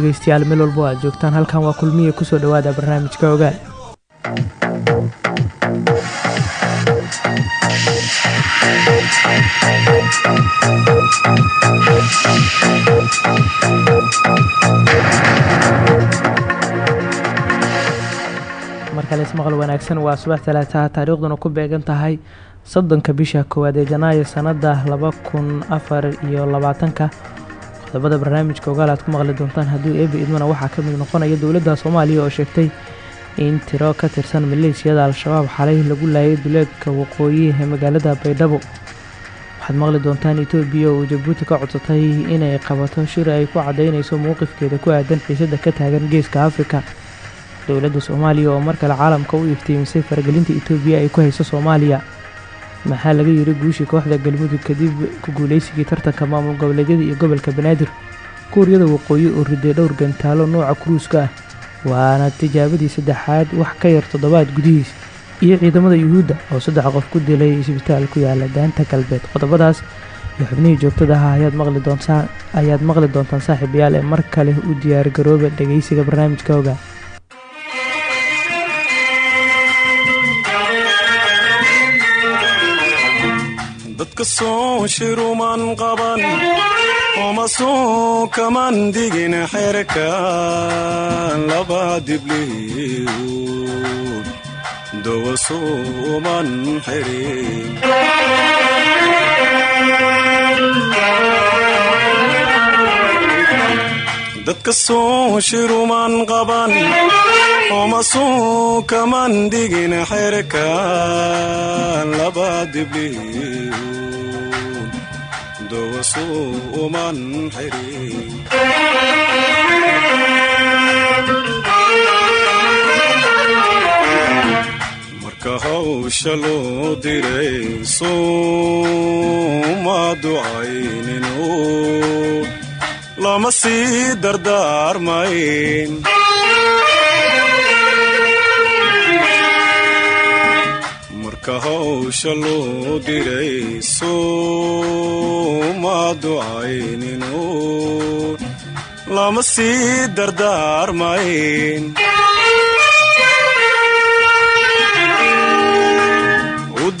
dhegeystayaal meel walbo aad joogtaan. Halkan waa kulmiya ku soo dhawaada barnaamijka ogaal ismaqal wanaagsan waa subax talaataha taariikhduna ku beegan tahay soddonka bisha koowaad ee janaayo sanada laba kun afar iyo labaatanka qodobada barnaamijka ogaal aad ku maqli doontaan. Haddii eebi idmana waxaa ka mid noqonaya dowladda soomaaliya oo sheegtay in tiro ka tirsan maleeshiyada al-shabaab xalay lagu laayay duleedka waqooyi ee magaalada baydhabo. Waxaad maqli doontaan etoobiya oo jabuuti ka codsatay inay qabato shir ay ku caddaynayso mowqifkeeda ku aadan xiisada ka taagan geeska afrika. Dowladda soomaaliya oo mar kale caalamka u iftiimisay faragelinta etoobiya ay ku hayso soomaaliya maxaa laga yiri guushii kooxda galmudug kadib ku guuleysigii tartanka maamul goboleedyada iyo gobolka banaadir? Kuuriyada waqooyi oo riday dhowr gantaalo nooca kuruuska ah. Waana tijaabadii saddexaad wax ka yar toddobaad gudihiis. Iyo ciidamada yuhuudda oo saddex qof ku dilay isbitaal ku yaalla daanta galbeed. Qodobadaas iyo xubnihii joogtada ah ayaad maqli doontaan saaxiibayaal ee mar kale u diyaargarooba dhegeysiga barnaamijka ogaa dadka soo shiruman qaban oma soo kaman digin xerka laba dibliiwd dowa suuman xirin dadka soo shiruman qaban oma soo kaman digin xerka laba dibliiwd dowa suuman xirin marka hawsha loo diray suuma ducayninu lama sii dardaarmayn marka hawsha loo diray suuma ducayninu lama sii dardaarmayn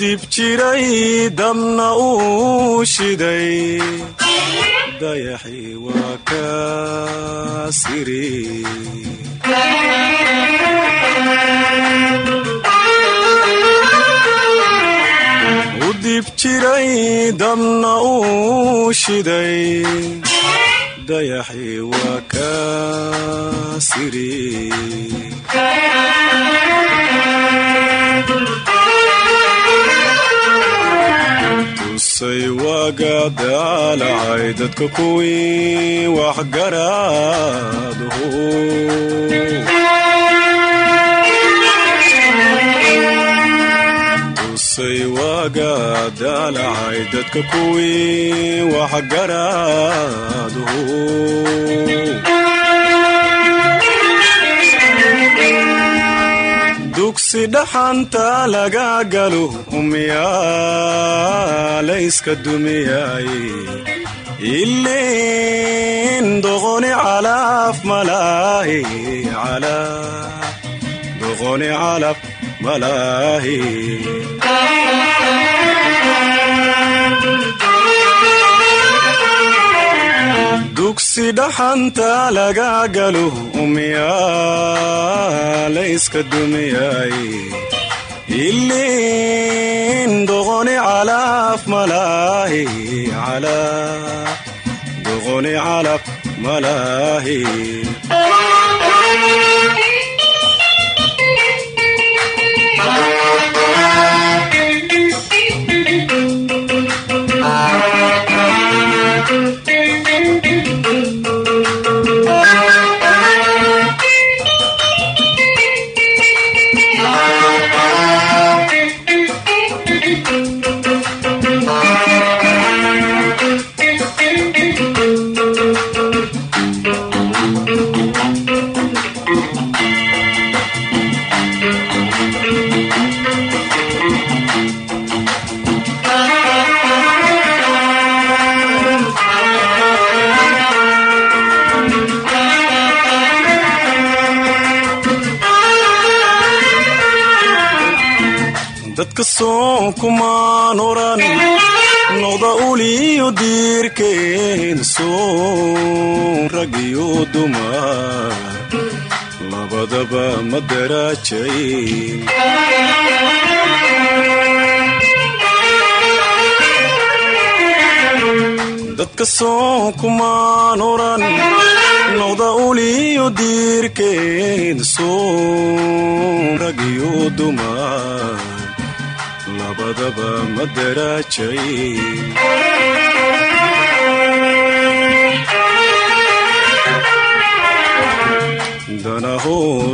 dib jiray dabna uu shiday dayaxi waa ka siri u dib jiray dabna uu shiday dayaxi waa ka siri daalacay dadka kuwii waxgaraaduhu tusay waaga daalacay dadka kuwii waxgaraaduhu dugsi dhaxanta laga galo umyaa layska dumiyay. Ilin doqoni calaf malaahi doqoni calaf malaahi dugsi dhaxanta laga galo umyaa layska dumiyay ilin doqoni calaf malaahi doqoni calaf malaahi daraajayn dadka soon kumaan oran noqda uliyo diirkeed soon rag iyo dumar labadaba ma daraajayn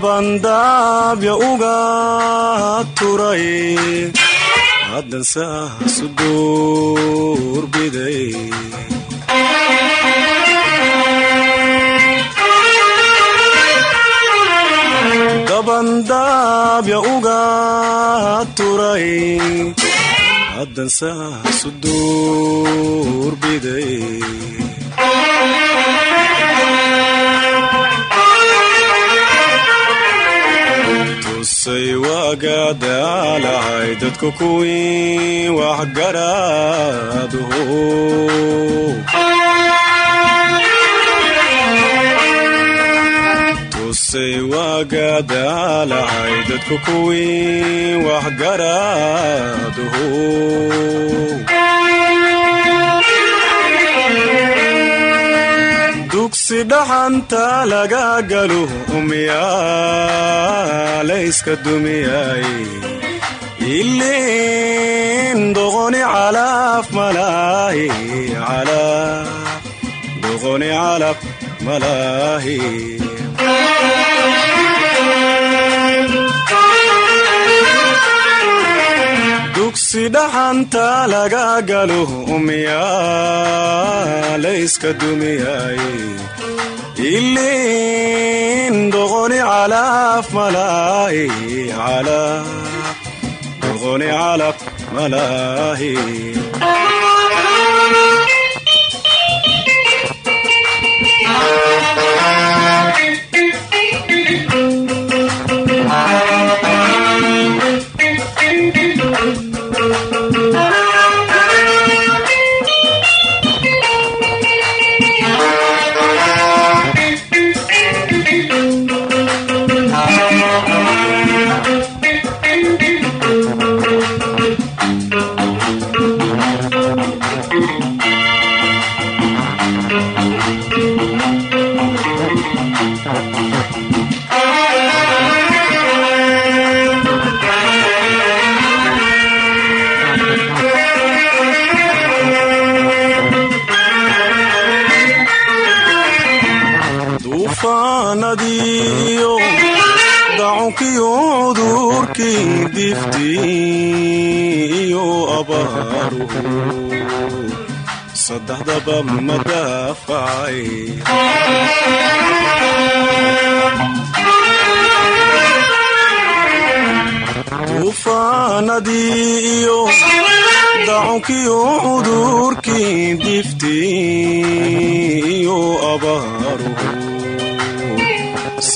dabandaabya uga turay. Haddan saasu duurbiday dabandaabya uga turay. Haddan saasu duurbiday waagaadaalacay dadku kuwii tusay dadku kuwii waxgaraaduhu dugsi dhaxanta laga galo umyaalayska dumiyay. Iliin doqoni calaf malaahi doqoni calaf malaahi. Dugsi dhaxanta laga galo umyaalayska dumiyay iliin doqoni calaf malaahi doqoni calaf malaahi duufaanadiiyo dacunkiyo cudurkii diftii iyo abaaruhu saddexdaba ma daafacay duufaanadii iyo dacunkiyo cudurkii diftii iyo abaaruhu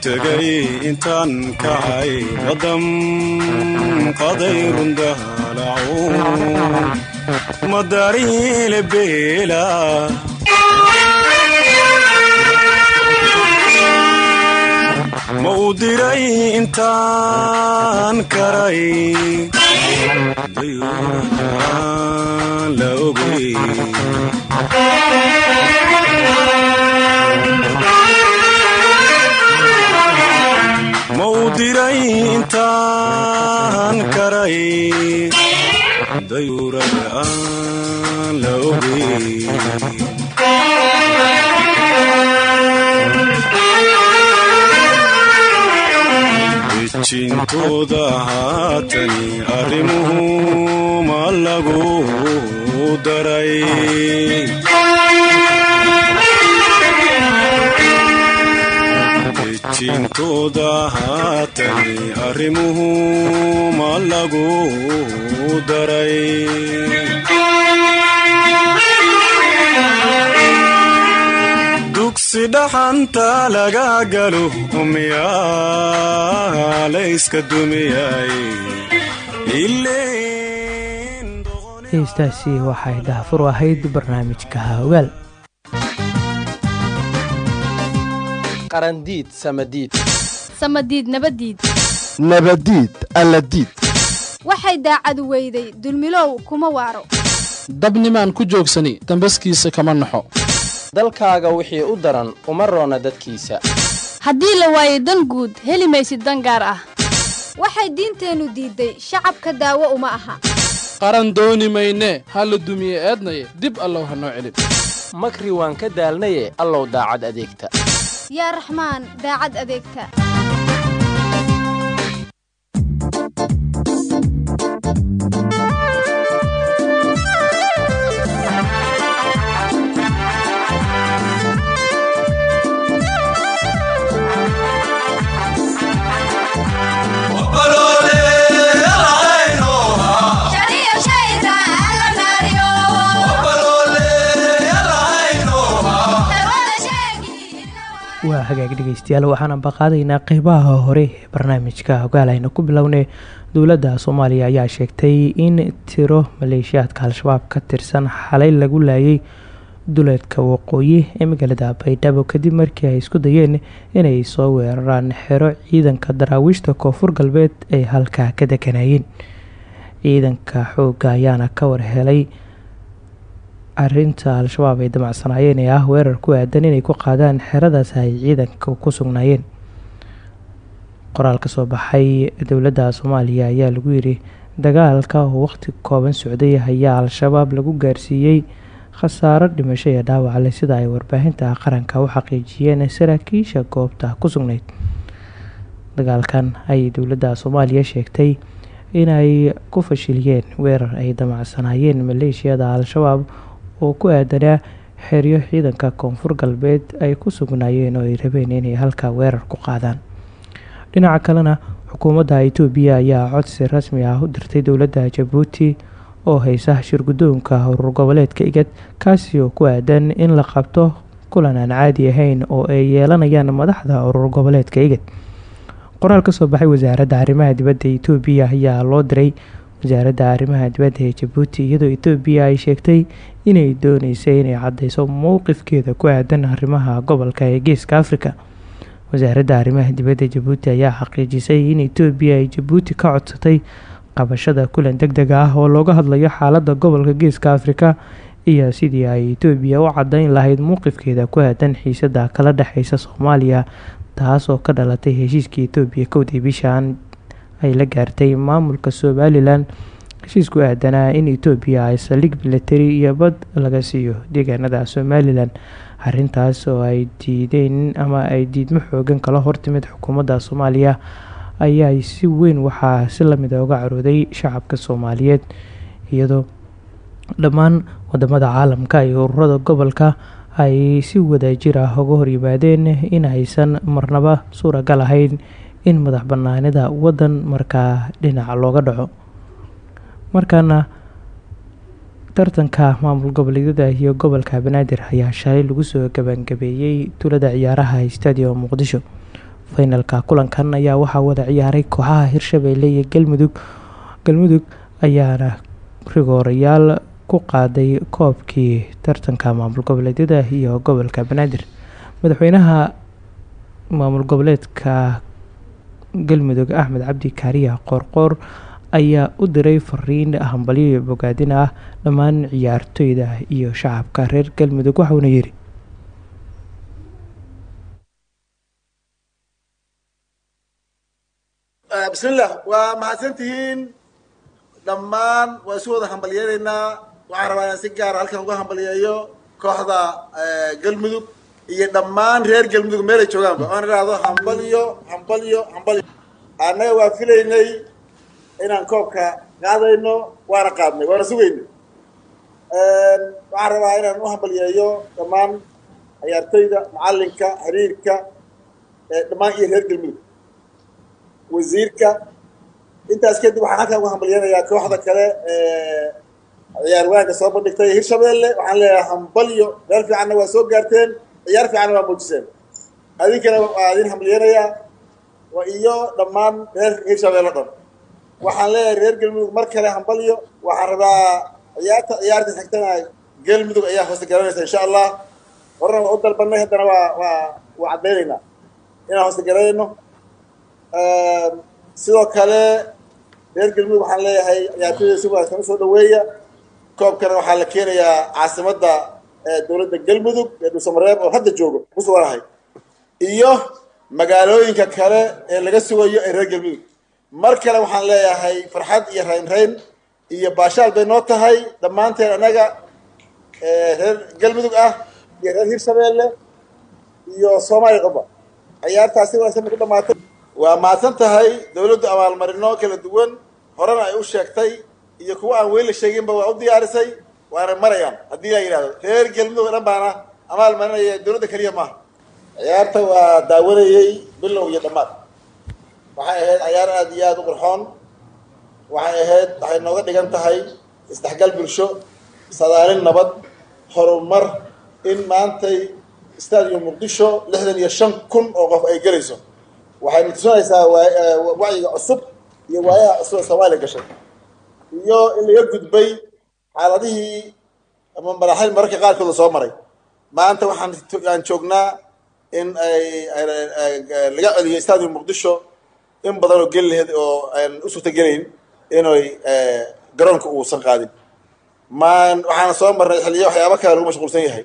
dultegay intaan kacay ma damqaday rundaalacuun ma dariile beela. Ma u diray intaan karay. Dayuuraan la ogey u diray intaan karay dayuurada aan la ogey dejintooda haatani arrimuhu ma lagu daray dejintooda haatani arrimuhu ma lagu daray dugsi dhaxanta laga galo miyaa layska dumiyay heystaasi waxay daafur ahayd barnaamijka ogaal qarandiid samadiid samadiid nabadiid nabadiid alladiid waxay daacadu weyday dulmilow kuma waaro. Dabnimaan ku joogsani dambaskiisa kama naxo. Dalkaaga wixii u daran uma roona dadkiisa. Haddii la waayo dan guud heli maysid dan gaar ah. Waxay diinteennu diidday shacabka daawo uma aha. Qaran dooni mayne ha la dumiye eednaye dib allow ha noo celin. Makri waan ka daalnaye allow daacad adeegta yaa raxmaan daacad adeegta waa hagaag dhegeystayaal waxaana baqaadaynaa qeybaha hore ee barnaamijka. Ogaal ayna ku bilownay dowladda soomaaliya ayaa sheegtay in tiro maleeshiyaadka al-shabaab ka tirsan xalay lagu laayay duleedka waqooyi ee magaalada baydhabo. Kadib markii ay isku dayeen inay soo weeraraan xero ciidanka daraawiishta koonfur galbeed ay halkaa ka deganayeen ciidanka xoogga ayaana ka warhelay arinta al-shabaab ay damacsanaayeen ee ah weerar ku aadan inay ku qaadaan xeradaas ay ciidanka ku sugnaayeen. Qoraal ka soo baxay dowladda soomaaliya ayaa lagu yiri dagaalka oo waqti kooban socday ayaa al-shabaab lagu gaarsiiyey khasaaro dhimasho iyo dhaawac leh. Sida ay warbaahinta qaranka u xaqiijiyeen saraakiisha goobta ku sugnayd. Dagaalkan ayay dowladda soomaaliya sheegtay inay ku fashiliyeen weerar ay damacsanaayeen maleeshiyada al-shabaab oo ku aadanaa xeryo ciidanka koonfur galbeed ay ku sugnaayeen oo ay rabeen inay halkaa weerar ku qaadaan. Dhinaca kalena xukuumadda itoobiya ayaa codsi rasmi ah u dirtay dowladda jabuuti oo haysa shirguddoonka urur goboleedka igad kaasi oo ku aadan in la qabto kulan aan caadi ahayn oo ay yeelanayaan madaxda urur goboleedka igad qoraal ka soo baxay wasaaradda arrimaha dibadda itoobiya ayaa loo diray wasaaradda arrimaha dibadda ee jabuuti iyadoo itoobiya ay sheegtay inay dooneysay inay caddeyso mowqifkeeda ku aadan arrimaha gobolka ee geeska afrika. Wasaaradda arrimaha dibadda jabuuti ayaa xaqiijisay in itoobiya ay jabuuti ka codsatay qabashada kulan deg deg ah oo looga hadlayo xaaladda gobolka geeska afrika iyo sidii ay itoobiya u caddayn lahayd mowqifkeeda ku aadan xiisada kala dhexeysa soomaaliya taas oo ka dhalatay heshiiskii itoobiya kowdii bishan ay la gaartay maamulka somalilan heshiisku aadanaa in itoobiya ay saldhig milatari iyo bad laga siiyo deegaanada somalilan arintaas oo ay diideen ama ay diidmo xoogan kala hortimid xukuumadda soomaaliya ayaa si weyn waxaa si la mid a uga carooday shacabka soomaaliyeed iyadoo dhammaan waddamada caalamka iyo ururada gobolka ay si wadajir ah uga horyimaadeen in aysan marnaba suuragal ahayn in madax banaanida wadan markaa dhinaca looga dhaco. Markaana tartanka maamul goboleedyada iyo gobolka banaadir ayaa shalay lagu soo gabangabeeyey tulada ciyaaraha stadium muqdisho. Faynalka kulankan ayaa waxaa wada ciyaaray kooxaha hirshabeelle iyo galmudug. Galmudug ayaana rigoorayaal ku qaaday koobkii tartanka maamul goboleedyada iyo gobolka banaadir. Madaxweynaha maamul goboleedka galmudug axmed cabdi kaariya qoorqoor ayaa u diray fariin hambalyo bogaadin ah dhammaan ciyaartoyda iyo shacabka reer galmudug waxauna yidhi bismillah waa mahadsantihiin. Dhammaan waa isu wada hambalyeelaynaa waxaan rabaa inaan si gaara halkan uga hambalyeeyo kooxda galmudug iyo dhammaan reer galmudug meelay joogaanba oan idhaahdo hambalyo hambalyo hambalyo annaga waa filaynay inaan koobka qaadayno waana qaadnay waana sugaynay. Waxaan rabaa inaan u hambalyeeyo dhammaan ciyaartoyda macallinka xiriirka dhammaan iyo reer galmudug. Wasiirka. Intaas kadib waxaan halkan uga hambalyeynayaa kooxda kale ciyaar waanka soo bandhigtay hirshabeelle. Waxaan leeyahay hambalyo meel fiicanna waa soo gaarteen ciyaar fiicanna waa muujiseen. Adinkana waa idin hambalyeynayaa iyo dhammaan reer hirshabeelle dhan. Waxaan leeyahay reer galmudug mar kale hambalyo waxaan rabaa ciyaarta ciyaarta xigtana galmudug ayaa hoosta garanaysa insha allah. Horena waa u dalbanay haddana waa waa waa caddaynaynaa inaan hoosta garanayno sidoo kale reer galmudug waxaan leeyahay ciyaartoyda si wanaagsan u soo dhaweeya koobkana waxaa la keenayaa caasimadda dowladda galmudug ee dhuusamareeb oo hadda joogo ku suganahay iyo magaalooyinka kale ee laga sugayo ee reer galmudug. Mar kale waxaan leeyahay farxad iyo raynrayn iyo baashaal bay noo tahay. Dhammaanteen annaga reer galmudug ah iyo reer hirshabeelle iyo soomaaliya qaba ciyaartaas si wanaagsan bay ku dhamaatay waa mahadsan tahay dawladdu abaalmarino kala duwan horena ay u sheegtay iyo kuwa aan weli la sheeginba waa u diyaarisay waana marayaan. Haddii la yidhahdo reer galmudug o dhan baana abaalmarinaya dawladda keliya maaha. Ciyaarta waa daawanayey bilow iyo dhammaad. Waxay ahayd ciyaar aada iyo aada u qurxoon. Waxay ahayd waxay nooga dhigan tahay isdhexgal bulsho sadaalin nabad horumar in maantay stadium muqdisho lixdan iyo shan kun oo qof ay gelayso. Waxayna tusinaysaa wacyiga cusub iyo waayaha cusub ee soomaaliya gashay. Iyo in laga gudbay xaaladihii ama maraxil mararka qaarkooda soo maray. Maanta waxaan aan joognaa in laga celiyo stadium muqdisho. In badan oo geli laheyd oo aan u suurtagelayn inay garoonka uusan qaadin. Maan waxaana soo marnay xiliyo waxyaaba kale lagu mashquulsan yahay.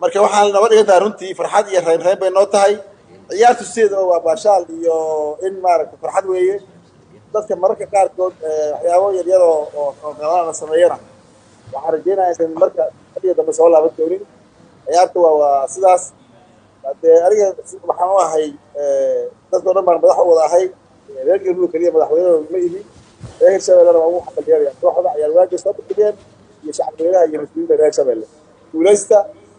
Marka waxaan naba dhigan tahay runtii farxad iyo raynrayn bay noo tahay. Ciyaartu sideeda oo waa baashaal iyo in maaragta farxad weeye. Dadka mararka qaarkood waxyaabo yaryar oo la sameeyana waxaan rajeynaya insan marka xilliga dambe soo laaban doonin ciyaarta waa waa sidaas. Dee aniga waxaan u ahay dadka dhan baan madax u wada ahay. Reer galmudug keliya madaxweynahooda ma ihi. Reer hirshabellena waa ugu xambalyeelaya kooxda ciyaar waagay soo bandhigeen iyo shacabweynaha iyo mas'uuliyiinta reer hirshabelle guulaysta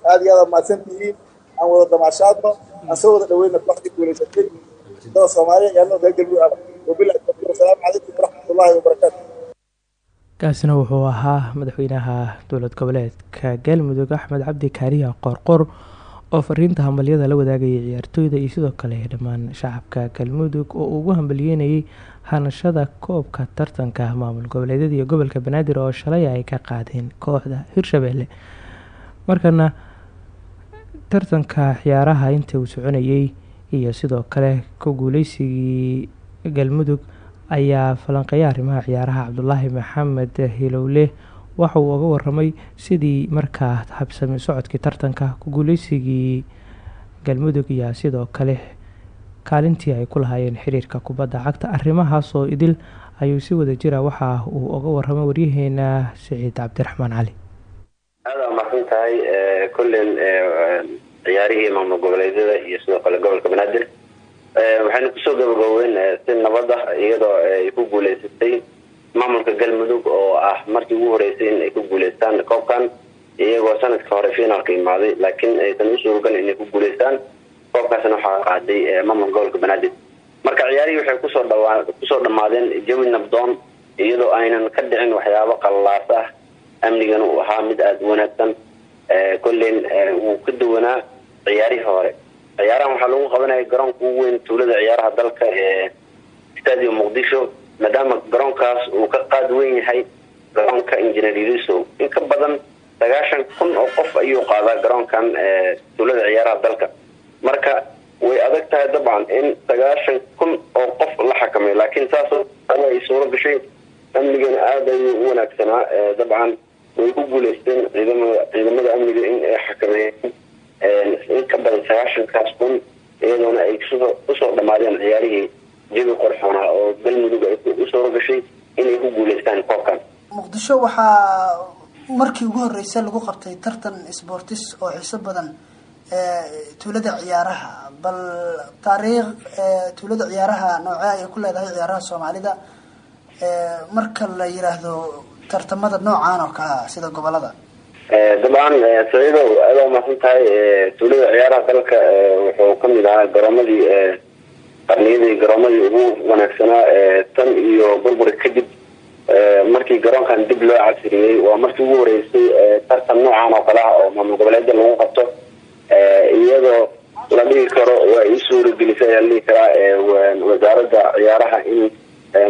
aad iyo aad mahadsan tihiin. Aan wada damaashaadno. Aan soo wada dhaweyna kooxdii guulaysatay dada soomaaliya iyo annaga reer galmudug ah. Wabillahi tawfiiq. Wasalaamu calaykum waraxmatullaahi wabarakaatu kaasina wuxuu ahaa madaxweynaha dowlad goboleedka galmudug axmed cabdi kaariya qoorqor oo fariinta hambalyada la wadaagayay ciyaartooyda iyo sidoo kale dhammaan shacabka galmudug oo ugu hambalyeynayay hanashada koobka tartanka maamul goboleedyada iyo gobolka banaadir oo shalay ay ka qaadeen kooxda hirshabelle. Markana tartanka ciyaaraha inta uu soconayay iyo sidoo kale ku guuleysigii galmudug ayaa falanqeeya arrimaha ciyaaraha cabdulaahi maxamed hilowle. Waxa uu uga waramay sidii markaa habsami socodkii tartanka ku guuleysigii galmudug iyo sidoo kale kaalintii ay ku lahaayeen xiriirka kubadda cagta. Arrimahaasoo idil ayuu si wada jira waxa uu uga waramay waryaheena siciid cabdiraxmaan cali. Aada mahadsan tahay kullen ciyaarihii maamul goboleedyada iyo sidoo kale gobolka banaadir waxaynu ku soo gabagaboween si nabad ah iyadoo ay ku guuleysatay maamulka galmudug oo ah markii ugu horeysay in ay ku guuleystaan koobkan iyagoo sanadka hore finaalka imaaday laakiin aysan u suuragan inay ku guuleystaan koobkaasna waxaa qaaday maamulka gobolka banaadir. Marka ciyaarihii waxay ku soo dhawaa ku soo dhammaadeen jawi nabdoon iyadoo aynan ka dhicin waxyaabo qallaas ah amnigana uu ahaa mid aada u wanaagsan kollen wuu ka duwanaa ciyaarihii hore ciyaarahan waxaa lagu qabanaya garoonka ugu weyn tuulada ciyaaraha dalka ee stadium muqdisho maadaama garoonkaas uu ka qaad weyn yahay garoonka engineer iriso in ka badan sagaashan kun oo qof ayuu qaadaa garoonkan tuulada ciyaaraha dalka. Marka way adag tahay dabcan in sagaashan kun oo qof la xakameyo laakiin saasoo ay suuro gashay amnigana aada ayuu u wanaagsanaa dabcan way ku guuleysteen ciidamada amniga in ay xakameeyeen in ka badan sagaashankaas kun iyadoona ay u soo dhamaadeen ciyaarihii jawi qorxoonaa oo galmudug ay u soo gashay inay ku guuleystaan koobkan. Muqdisho waxaa markii ugu horreysay lagu qabtay tartan sportis oo xiiso badan tuulada ciyaaraha. Bal taariikh tuulada ciyaaraha noocee ay ku leedahay ciyaaraha soomaalida? Marka la yiraahdo tartamada noocaan oo kale ah sida gobollada dabcan saciidow aada umaasan tahay tuulada ciyaaraha dalka wuxuu ka mid ahaa garoomadii qarniyadii garoomadii ugu wanaagsanaa tan iyo burbur kadib markii garoonkan dib loo casriyey waa markii ugu horeysay tartan noocan oo kale ah oo maamul goboleeda lagu qabto iyadoo la dhihi karo waa ii suuragelisay ayaa la dhihi karaa wasaaradda ciyaaraha in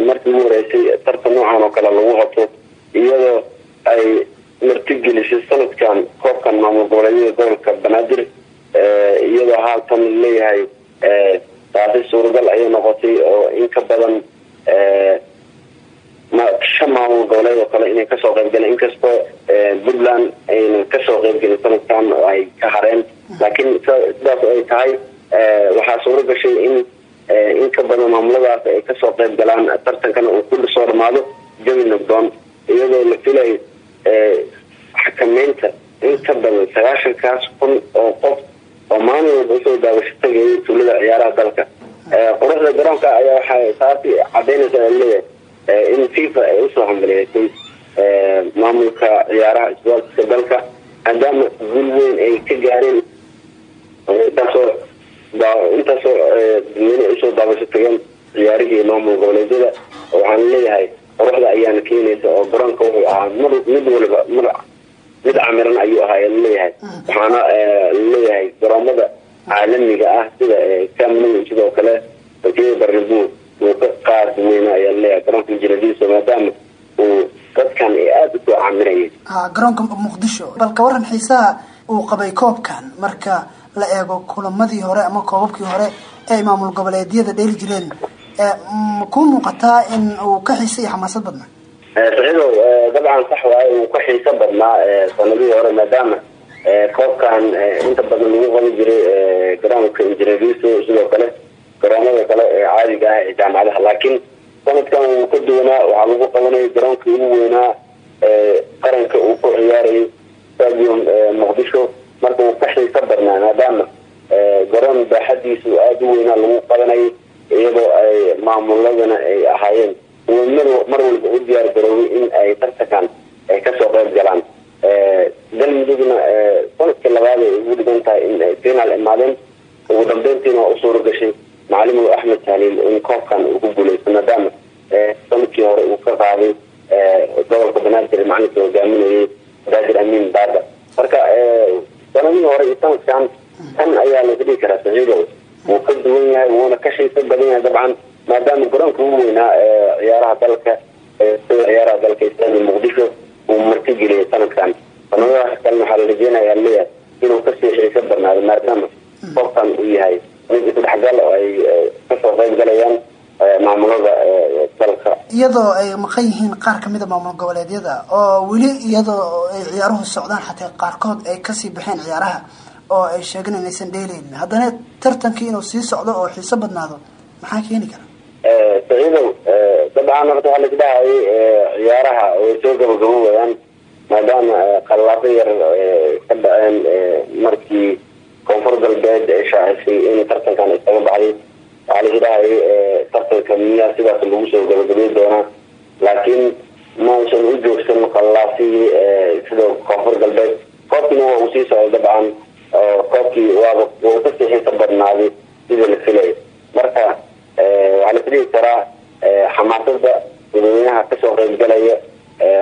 markii ugu horeysay tartan noocan oo kale lagu qabto iyadoo ay martigelisay sanadkan koobkan maamul goboleedyada gobolka banaadir iyadoo haatan leeyahay taasi suuragal ayay noqotay oo in ka badan shan maamul goboleed oo kale inay ka soo qayb galeen. Inkastoo puntland aynan ka soo qayb gelin sanadkan oo ay ka hareen. Laakiin sidaas ay tahay waxaa suura gashay in in ka badan maamuladaas ay ka soo qayb galaan. Tartankana uu kulli soo dhamaado jawi nabdoon iyadoo la filay xakameynta in ka badan sagaashankaas kun oo qof oo maalin walba u soo daawasho tagayay tuulada ciyaaraha dalka. Quruxda garoonka ayaa waxay taasi cadaynaysa leeyahay in fifa ay u soo hambaliyeysay maamulka ciyaaraha isboortiska dalka maadaama guul weyn ay ka gaareen intaasoo intaasoo u soo daabasho tageen ciyaarihii maamul goboleedyada waxaan leeyahay quruxda ayaana keenaysa oo garoonka wuxuu ahaa mar mid waliba mar mid camiran ayuu ahaa leeyahay. Waxaana leeyahay garoomada caalamiga ah sida camnou sidoo kale barnabu uu ka qaad weyna ayaa leeyahay garoonka injineeradiisa maadaama uu dadkan ay aada u soo camirayay. Ha garoonka muqdisho. Bal ka waran xiisaha uu qabay koobkan. Marka la eego kulamadii hore ama koobabkii hore ee maamul goboleedyada dheeli jireen ku muuqataa in uu ka xiisa iyo xamaasad badnaa? Saciidow dabcan sax waaye uu ka xiiso badnaa sanadihii hore maadaama koobkan inta badan lagu qaban jiray garoonka injineeriso sidoo kale garoomada kale ee caadiga ah ee jaamacadaha. Laakiin sanadkan wuu ka duwanaa waxaa lagu qabanayay garoonkii ugu weynaa qaranka uu ku ciyaarayay stadium muqdisho. Marka uu ka xiiso badnaa maadaama garoon baaxadiisu aada u weynaa lagu qabanayay iyadoo ay maamuladana ay ahaayeen mar walba u diyaar garoobay in ay tartankan ay ka soo qayb galaan. Galmudugna sannadkii labaad ay ugu dhigan tahay in ay finaal imaadeen ugu dambeyntiina waa u suura gashay macalimu axmed tahliil in koobkan uu ku guuleysto maadaama sannadkii hore uu ka qaaday gobolka banaadir macalinka hogaaminayay daadir amiin baada marka sanadihii hore iyo sanadkan tan ayaa laga dhigi karaa saciidow wuu ka duwan yahay wuuna ka xiiso badan yahay dabcan maadaama garoonka ugu weynaa ciyaaraha dalka ciyaaraha dalka istaadi muqdisho uu martigeliyay sanadkan. Sanadaha kalena waxaa la rajeynayaa leeyahay inuu ka sii xiiso badnaado maadaama koobkan uu yahay mid isdhexgal oo ay ka soo qayb galayaan maamulada dalka. Iyadoo ay maqan yihiin qaar ka mid a maamul goboleedyada oo weli iyadoo ay ciyaaruhu socdaan xataa qaarkood ay ka sii baxeen ciyaaraha oo ay sheegeen inaysan dheeleynin haddana tartankii inuu sii socdo oo xiiso badnaado maxaa keeni kara? Saciidow dabcan horta waxaa laisdhahayay ciyaaraha way soo gabagaboobayaan maadaama qallaafo yar ka dhaceen markii koonfur galbeed ay shaacisay in tartankan isaga baxday. Waxaa laisdhahayay tartanka miyaa sidaas lagu soo gabagabay doonaa. Laakiin mausan u joogsan qallaafihii sida koonfur galbeed. Koobkiina waa uu sii socday dabcan koobkii waaba ka sii xiisa badnaaday sidii la filay marka waxaa la fidhigi karaa xamaasada dadweynaha ka soo qayb galaya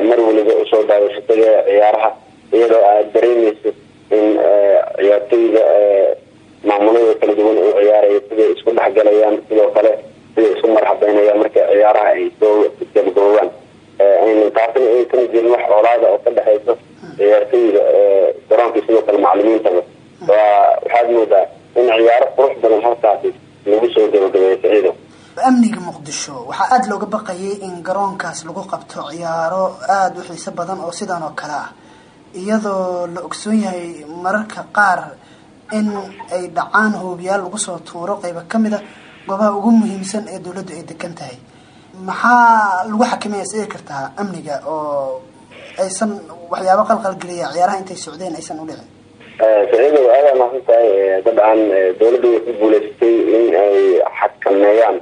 mar waliba u soo daawashatada ciyaaraha iyadoo aad dareemeyso in ciyaartoyda maamulada kala duwan u ciyaaraya siday isku dhexgalayaan sidoo kale siday isku marxabeynayaan marka ciyaaraha ay soo gabagaboobaan taasina aysan jirin wax colaada oo ka dhexeyso ciyaartoyda garoonka sidoo kale macalimiintaba waxaad moodaa in ciyaaro qurux badan halkaasi lagu soo gabagabeeyo amniga muqdisho waxaa aada looga baqayay in garoonkaas lagu qabto ciyaaro aada u xiiso badan oo sidan oo kale ah. Iyadoo la ogsoon yahay mararka qaar in ay dhacaan hoobiyaal lagu soo tuuro qeyba ka mid a goobaha ugu muhiimsan ee dowladdu ay degan tahay. Maxaa lagu xakameeya is eegi kartaa amniga oo aysan waxyaabo qalqalgeliya ciyaaraha intay socdeen aysan u dhicin saciidow aada mahadsan tahay dabcan dowladda way ku guuleysatay in ay xakameeyaan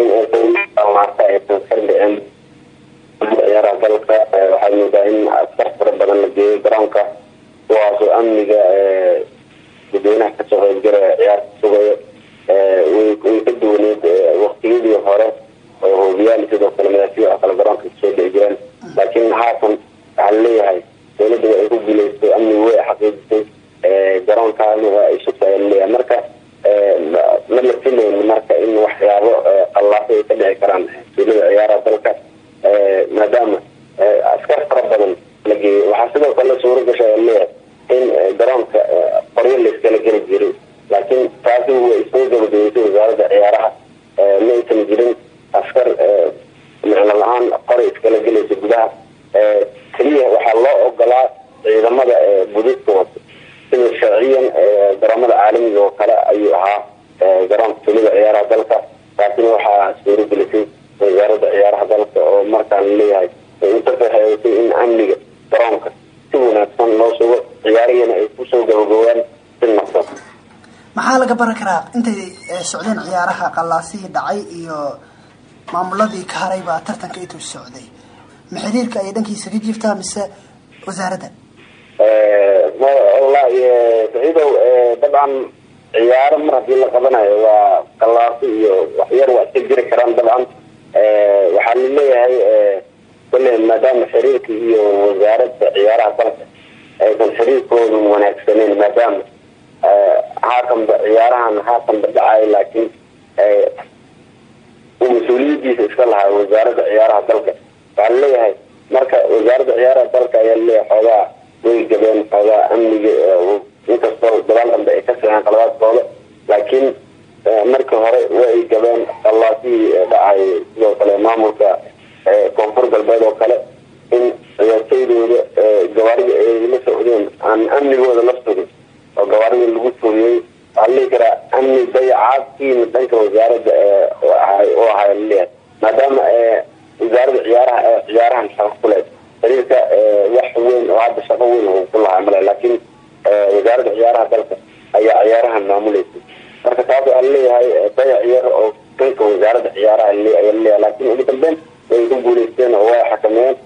in aysanmaarta aysan moodaa in askar fara badan la garoonka kuwaasoo amniga dadweynaha ka soo qeybgalaya ciyaarta sugayo way ka duwaneed waktiyadii hore oo hoobiyaal sidoo kale garoonka ka soo dhici jireen. Haatan waxaa la leeyahay dowladda ay ku guuleystay amniga way xaqiijisay garoonkaana waa ay sugtay marka ma la filayn marka in waxyaabo qallaafo ay ka dhici karaan. Suulada ciyaaraha dalka maadaama askar fara badan la waxaa sidoo kale suuro gasha in garoonka qoryo la iskala geli jiray. Laakiin taasi way soo gabagabeysay wasaaradda ciyaaraha. Ma aysan jirin askar micno la'aan qoray iskala gelaysa gudaha. Keliya waxaa loo ogolaa ciidamada budidka wato sida sharciyan garoomada caalamiga oo kale ayuu ahaa garoonka tulida ciyaaraha dalka. Taasina waxaa suuro gelisay wasaaradda ciyaaraha dalka oo markaan leeyahay ay u tafaxeysay in amniga garoonka si wanaagsan loo sugo ciyaarihina ay ku soo gabagowaan si naqsan maxaa laga baran karaa intay socdeen ciyaaraha qallaasihii dhacay iyo maamuladii ka haray baa tartanka intuu socday? Ma xiriirka ay dhankiisa ka jirtaa mise wasaaradda saciidow dabcan ciyaaro mar haddii la qabanayo waa qallaasi iyo waxyar waa iska jiri karaan dabcan. Waxaa la leeyahay kolley maadaama xiriirka iyo wasaaradda ciyaaraha dalka aysan xiriirkoodu wanaagsaneyn maadaama haatanba ciyaarahan haatanba dhacayo laakiin uu mas'uuliyadiisa iska lahaa wasaaradda ciyaaraha dalka. Waxaa la leeyahay marka wasaaradda ciyaaraha dalka ayaa la leeyahay xoogaa way gabeen xoogaa amniga inkastoo dadaal dambe ay ka seexeen qaladaadkooda laakiin markii hore way ay gabeen qallaasihii dhacay sidoo kale maamulka koonfur galbeed oo kale in ciyaartoydooda gawaarida ay la socdeen aan amnigooda la sugin oo gawaarida lagu fogiyey waxaa la dhihi karaa amni dayacaadkiina dhanka wasaaradda oo ahaa la leeyahay maadaama wasaaradda ciyaaraha ciyaarahan shaqo ku leed xiriirka wax weyn oo hadda shaqo weyn uu ku lahaa male laakiin wasaaradda ciyaaraha dalka ayaa ciyaarahan maamuleysay. Marka taas waxaa la leeyahay dayac yar oo dhanka wasaaradda ciyaaraha ayaa la leeyahay laakiin ugu dambeyn way ku guuleysteen oo way xakameeyeen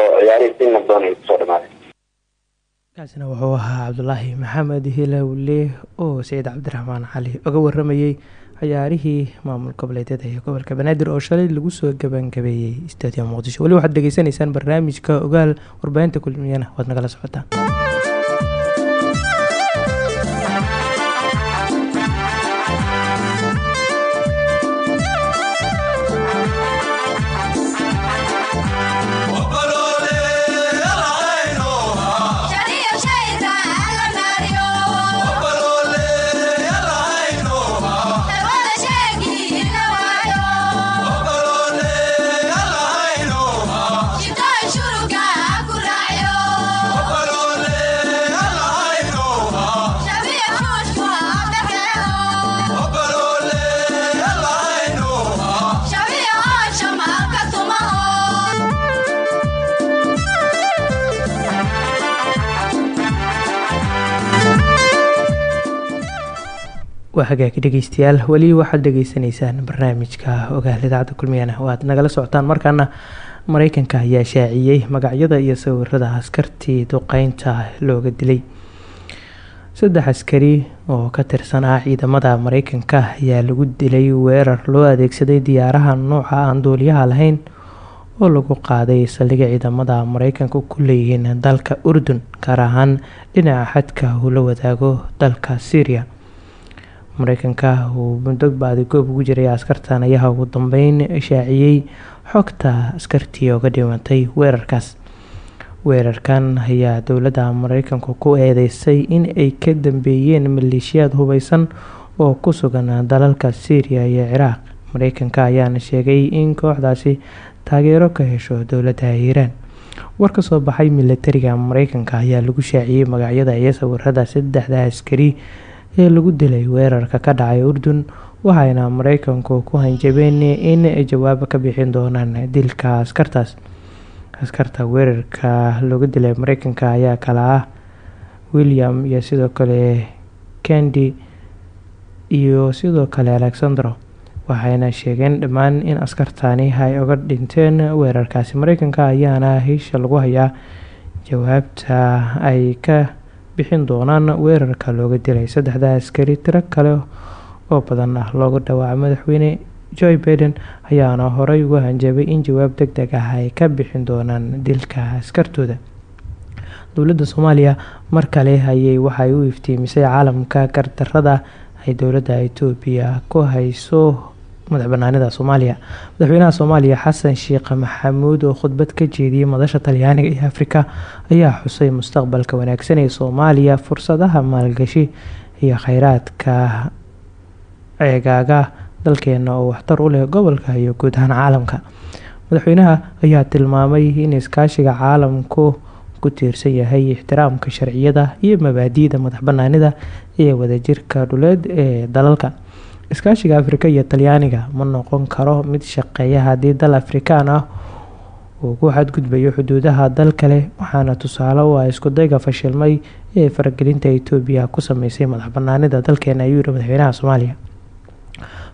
oo ciyaarihii si nabdoon ay ku soo dhamaadeen kaasina wuxuu ahaa cabdulaahi maxamed hilowle oo saciid cabdiraxmaan cali oga waramayey ciyaarihii maamul goboleedyada ee gobolka banaadir oo shalay lagu soo gabangabeeyey stadium muqdisho. Weli waxaad dhegeysanaysaan barnaamijka ogaal warbaahinta kulmiyana waad nagala socotaan waa hagaagi dhegeystayaal weli waxaad dhegeysanaysaan barnaamijka ogaal idaacadda kulmiyana. Waad nagala socotaan markaana mareykanka ayaa shaaciyey magacyada iyo sawirada askartii duqeynta looga dilay. Saddex askari oo ka tirsanaa ciidamada mareykanka ayaa lagu dilay weerar loo adeegsaday diyaaraha nuuca aan duuliyaha lahayn oo lagu qaaday saldhiga ciidamada mareykanka ku leeyihiin dalka urdun gaar ahaan dhinaca xadka uu la wadaago dalka syria mareykanka uu muddo baadi goob ugu jiray askartan ayaa ugu dambeyn shaaciyey xogta askartii ooga dhimatay weerarkaas. Weerarkan ayaa dowladda mareykanku ku eedeysay in ay ka dambeeyeen maleeshiyaad hubeysan oo ku sugan dalalka syriya iyo ciraaq. Mareykanka ayaana sheegay in kooxdaasi taageero ka hesho dowladda iiraan. War soo baxay milatariga mareykanka ayaa lagu shaaciyey magacyada iyo sawirada saddexda askari ee lagu dilay weerarka ka dhacay urdun waxayna mareykanku ku hanjabeen in ay jawaabo ka bixin doonaan dilka askartaas. Askarta weerarka looga dilay mareykanka ayaa kala ah william iyo sidoo kale kendi iyo sidoo kale alexandro waxayna sheegeen dhammaan in askartani ay uga dhinteen weerarkaasi. Mareykanka ayaana hesha lagu hayaa jawaabta ay ka bixin doonaan weerarka looga dilay saddexda askari tiro kale oo badan ah. Looga dhawaacay madaxweyne joe baiden ayaana horey uga hanjabay in jawaab deg deg ah ay ka bixin doonaan dilka askartooda. Dowladda soomaaliya mar kale ayay waxay u iftiimisay caalamka gardarada ay dowladda itoobiya ku hayso madax banaanida soomaaliya. Madaxweynaha soomaaliya xasan sheekh maxamuud oo khudbad ka jeediyey madasha talyaaniga iyo afrika ayaa xusay mustaqbalka wanaagsan ee soomaaliya fursadaha maalgashi iyo kheyraadka ceegaaga dalkeena oo waxtar u leh gobolka iyo guud ahaan caalamka. Madaxweynaha ayaa tilmaamay in iskaashiga caalamku ku tiirsan yahay ixtiraamka sharciyada iyo mabaadi'da madax banaanida ee wadajirka dhuleed ee dalalka iskaashiga afrika iyo talyaaniga ma noqon karo mid shaqeeya haddii dal afrikaan ah uu ku xadgudbayo xuduudaha dal kale waxaana tusaale u ah iskudayga fashilmay ee faragelinta itoobiya ku sameysay madax banaanida dalkeena ayuu madaxweynaha soomaaliya.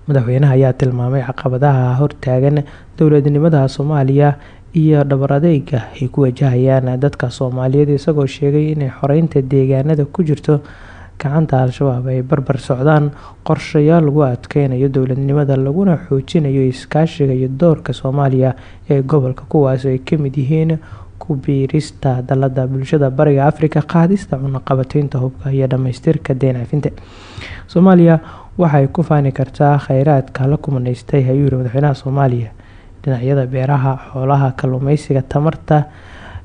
Madaxweynaha ayaa tilmaamay caqabadaha hortaagan dowladnimada soomaaliya iyo dhabar adeyga ay ku wajahayaan dadka soomaaliyeed isagoo sheegay inay xoreynta deegaanada ku jirto gacanta al-shabaab ay barbar socdaan qorshayaal lagu adkeynayo dowladnimada laguna xoojinayo iskaashiga iyo doorka soomaaliya ee gobolka kuwaas ay ka mid yihiin ku biirista dalada bulshada bariga afrika qaadista cunaqabateynta hubka iyo dhamaystirka cafinta soomaaliya waxay ku faani kartaa kheyraadka la kumaneystay ayuu madaxweynaha soomaaliya. Dhinacyada beeraha xoolaha kalluumeysiga tamarta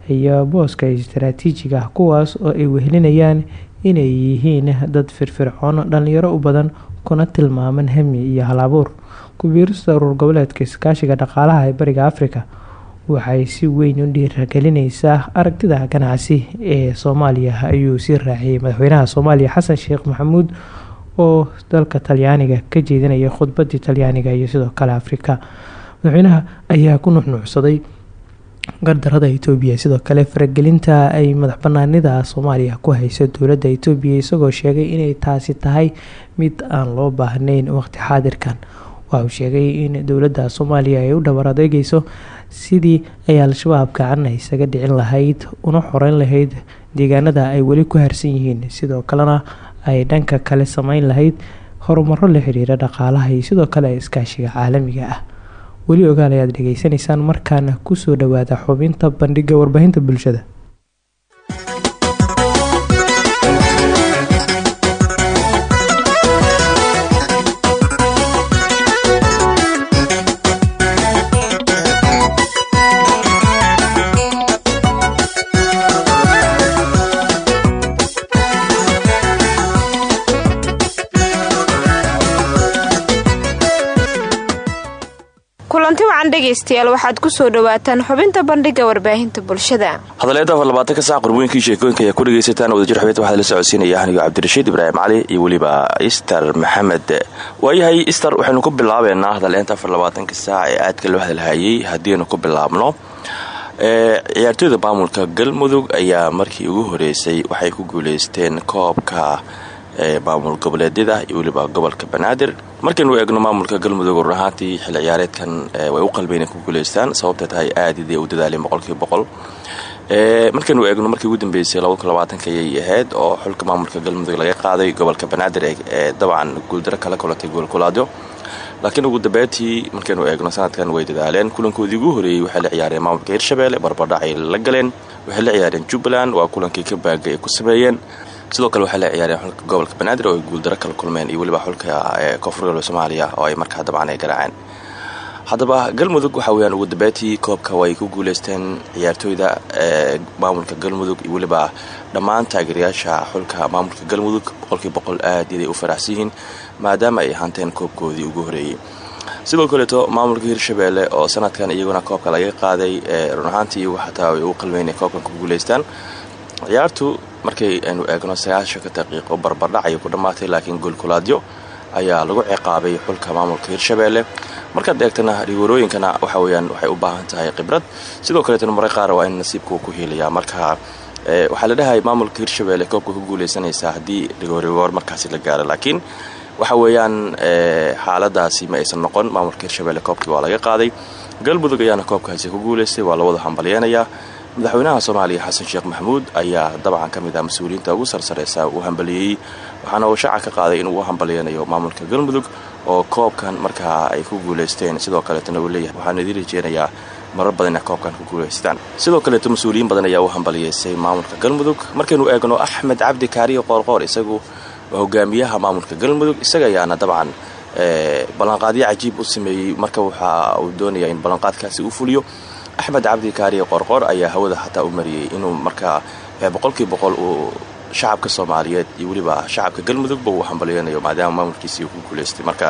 iyo booska istaraatiijiga ah kuwaas oo ay wehelinayaan inay yihiin dad firfircoon dhalinyaro u badan kuna tilmaaman hami iyo hal-abuur. Ku-biirista urur goboleedka iskaashiga dhaqaalaha ee bariga afrika waxay si weyn u dhiiragelineysaa aragtida ganacsi ee soomaaliya ayuu sii raaciyay madaxweynaha soomaaliya xasan sheekh maxamuud oo dalka talyaaniga ka jeedinaya khudbadii talyaaniga iyo sidoo kale afrika. Madaxweynaha ayaa ku nuxnuucsaday gardarada itoobiya sidoo kale faragelinta ay madax banaanida soomaaliya ku hayso dowladda itoobiya isagoo sheegay inay taasi tahay mid aan loo baahneyn waqti xaadirkan. Waxa uu sheegay in dowladda soomaaliya ay u dhabar adeegeyso sidii ay al-shabaab gacan isaga dhicin lahayd una xoreyn lahayd deegaanada ay weli ku harsan yihiin. Sidoo kalena ay dhanka kale sameyn lahayd horumaro la xiriira dhaqaalaha iyo sidoo kale iskaashiga caalamiga ah weli ogaal ayaad dhegeysanaysaan markaana ku soo dhawaada xubinta bandhiga warbaahinta bulshada dhegaystayaal waxaad ku soo dhawaataan xubinta bandhiga warbaahinta bulshada. Hadaleeda afar labaatanka sac qorweynkii sheekooyinka ayaa ku dhegaysataan wadajir xubinta waxaa la socodsiinaya anigo cabdirashiid ibraahim cali iyo weliba ister maxamed. Waayahay ister waxaynu ku bilaabeynaa hadaleenta afar labaatanka saac ee aadka loo hadalhayay haddiinu ku bilaabno ciyaartooyda maamulka galmudug ayaa markii ugu horeysay waxay ku guuleysteen koobka maamul goboleedyada iyo weliba gobolka banaadir. Markaynu eegno maamulka galmudug run ahaantii xilli ciyaareedkan way u qalbeen inay ku guuleystaan sababta tahay aadidee u dadaaleen boqolkiiba boqol. Markaynu eegno markii ugu dambeysay ayay ahayd oo xulka maamulka galmudug laga qaaday gobolka banaadir ee dabcan guuldaro kala kulatay goolkulaadyo laakiin ugu dambeyntii markaynu eegno sanadkan way dadaaleen. Kulankoodii ugu horeeyey waxay la ciyaareen maamulka hirshabelle barbardhac ay la galeen. Waxay la ciyaareen jubbaland waa kulankii ka baagay ay ku sameeyeen sidoo kale waxay la ciyaareen xulka gobolka banaadir oo ay guuldaro kala kulmeen iyo weliba xulka koonfur galbeed soomaaliya oo ay markaa dabcan ay garaaceen. Haddaba galmudug waxa weyaan ugu dambeyntii koobka way ku guuleysteen ciyaartooyda ee maamulka galmudug iyo weliba dhammaan taageerayaasha xulka maamulka galmudug. Boqolkii boqol aad iday u faraxsan maadaama ay hanteen koobkoodii ugu horeeyey sidoo kaleeto maamulka hirshabeelle oo sanadkan iyaguna koobka laga qaaday run ahaantii iyagu xataa ay ugu qalmeyn koobkan ku guuleystaan ciyaartu markay aynu eegno sagaashanka daqiiqo barbardhac ayay ku dhammaatay laakiin goolkulaadyo ayaa lagu ciqaabay xulka maamulka hirshabeelle markaad eegtana rigoorooyinkana waxa weyaan waxay u baahan tahay khibrad. Sidoo kaleetana marar qaar waa in nasiibka ku hiilaya marka waxaa la dhahay maamulka hirshabeelle koobka ku guuleysanaysaa haddii rigoorigoor markaasi la gaaro. Laakiin waxa weeyaan xaaladaasi ma aysan noqon. Maamulka hirshabeelle koobkii waa laga qaaday. Galmudug ayaana koobkaasi ku guuleystay waa lawada hambalyeenayaa madaxweynaha soomaaliya xasan sheekh maxamuud ayaa dabcan ka mid ah mas'uuliyiinta ugu sarsareysa uu hambaliyey waxaana uu shaaca ka qaaday inuu u maamulka galmudug oo koobkan markaa ay ku guuleysteen. Sidoo kaleetana uu leeyahay waxaana idin rajeynayaa marar badan koobkan ku guuleystaan. Sidoo kaleeto mas'uuliyiin badan ayaa u hambaliyeysay maamulka galmudug. Markaynu eegno axmed cabdi kaariyo qoorqoor isagu hogaamiyaha maamulka galmudug. Isaga ayaana dabcan ballanqaadyo cajiib u sameeyey. Marka waxa uu doonaya in ballanqaadkaasi uu fuliyo axmed cabdi kaariye qorqor ayaa hawada xataa u mariyey inuu markaa boqolkii boqol uu shacabka soomaaliyeed iyo weliba shacabka galmudugba uu hambalyeynayo maadaama maamulkiisii ku guuleystay. Marka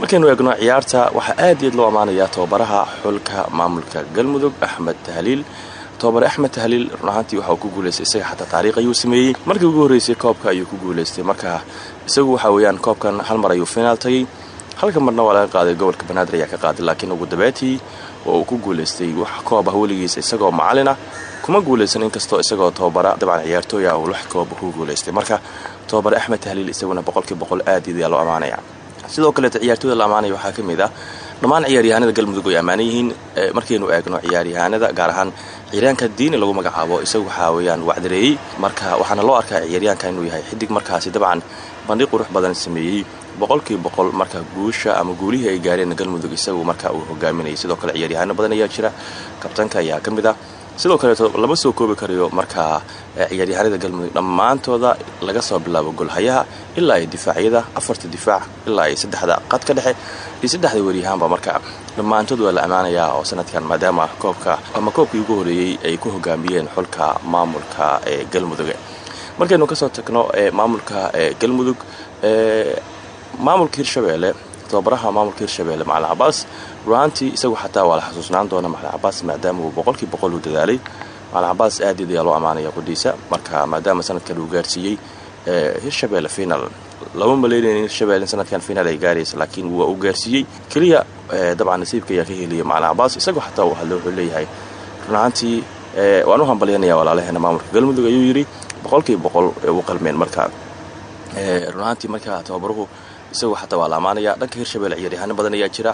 markaynu eegno ciyaarta waxaa aad iyaad loo ammaanayaa tababaraha xulka maamulka galmudug axmed tahliil tobabare axmed tahliil run ahaantii waxa uu ku guuleystay isaga xataa taariikh ayuu sameeyey. Markii ugu horreysay koobka ayuu ku guuleystay. Marka isagu waxa weeyaan koobkan hal mar ayuu finaal tagay halka marna waa laga qaaday gobolka banaadir ayaa ka qaaday laakiin ugu dabeetii oo uu ku guuleystay wax koob ah weligiisa isagoo macalina kuma guulaysan inkastoo isagoo tobabara dabcan ciyaartooya uu lix kooba ku guuleystay. Marka tobabare axmed tahliil isaguna boqolkii boqol aad iyaa loo ammaanaya sidoo kaleeto ciyaartooyda la ammaanaya waxaa ka mid ah dhammaan ciyaaryahaanada galmudug ay ammaanan yihiin. Markaynu eegno ciyaaryahaanada gaar ahaan ciyaaryaanka diini lagu magacaabo isagu waxaa weeyaan wacdareeyey marka waxaana loo arkaa ciyaaryahanka inuu yahay xidig. Markaasi dabcan bandhig qurux badan sameeyey boqolkii boqol marka guusha ama guulihii ay gaareen galmudug isagu marka uu hogaaminayay. Sidoo kale ciyaaryahaano badan ayaa jira. Kabtanka ayaa ka mid ah. Sidoo kaleeto lama soo koobi karayo markaa ciyaaryahaanada galmudug dhammaantooda laga soo bilaabo golhayaha ilaa ay difaacyada afarta difaac ilaa ay saddexda qad ka dhexe. Iyo saddexda weeryahaanba marka dhammaantood waa la ammaanayaa oo sanadkan maadaama koobka ama koobkii ugu horeeyey ay ku hogaamiyeen xulka maamulka ee galmudug markaynu ka soo tagno maamulka galmudug maamulka hirshabeelle tababaraha maamulka hirshabeelle macalin cabaas ruaantii isagu xataa waa la xasuusnaan doona macalin cabaas maadaama uu boqolkii boqol uu dadaalay. Macalin cabaas aad ayaa loo ammaanaya qudhiisa marka maadaama sanadkan uu gaarsiiyey hirshabeelle final. Lama maleynayn in hirshabeelle sanadkan final ay gaaraysa laakiin waa uu gaarsiiyey. Keliya dabcan nasiibka ayaa ka heliyay macalin cabaas isagoo xataa uu hadle leeyahay runaantii waan u hambalyanaya walaalaheena maamulka. Galmudug ayuu yidhi boqolkii boqol u qalmeen marka runaantii marka tababaruhu isagu xataa waa la ammaanaya dhanka hirshabelle ciyaaryahaano badan ayaa jira.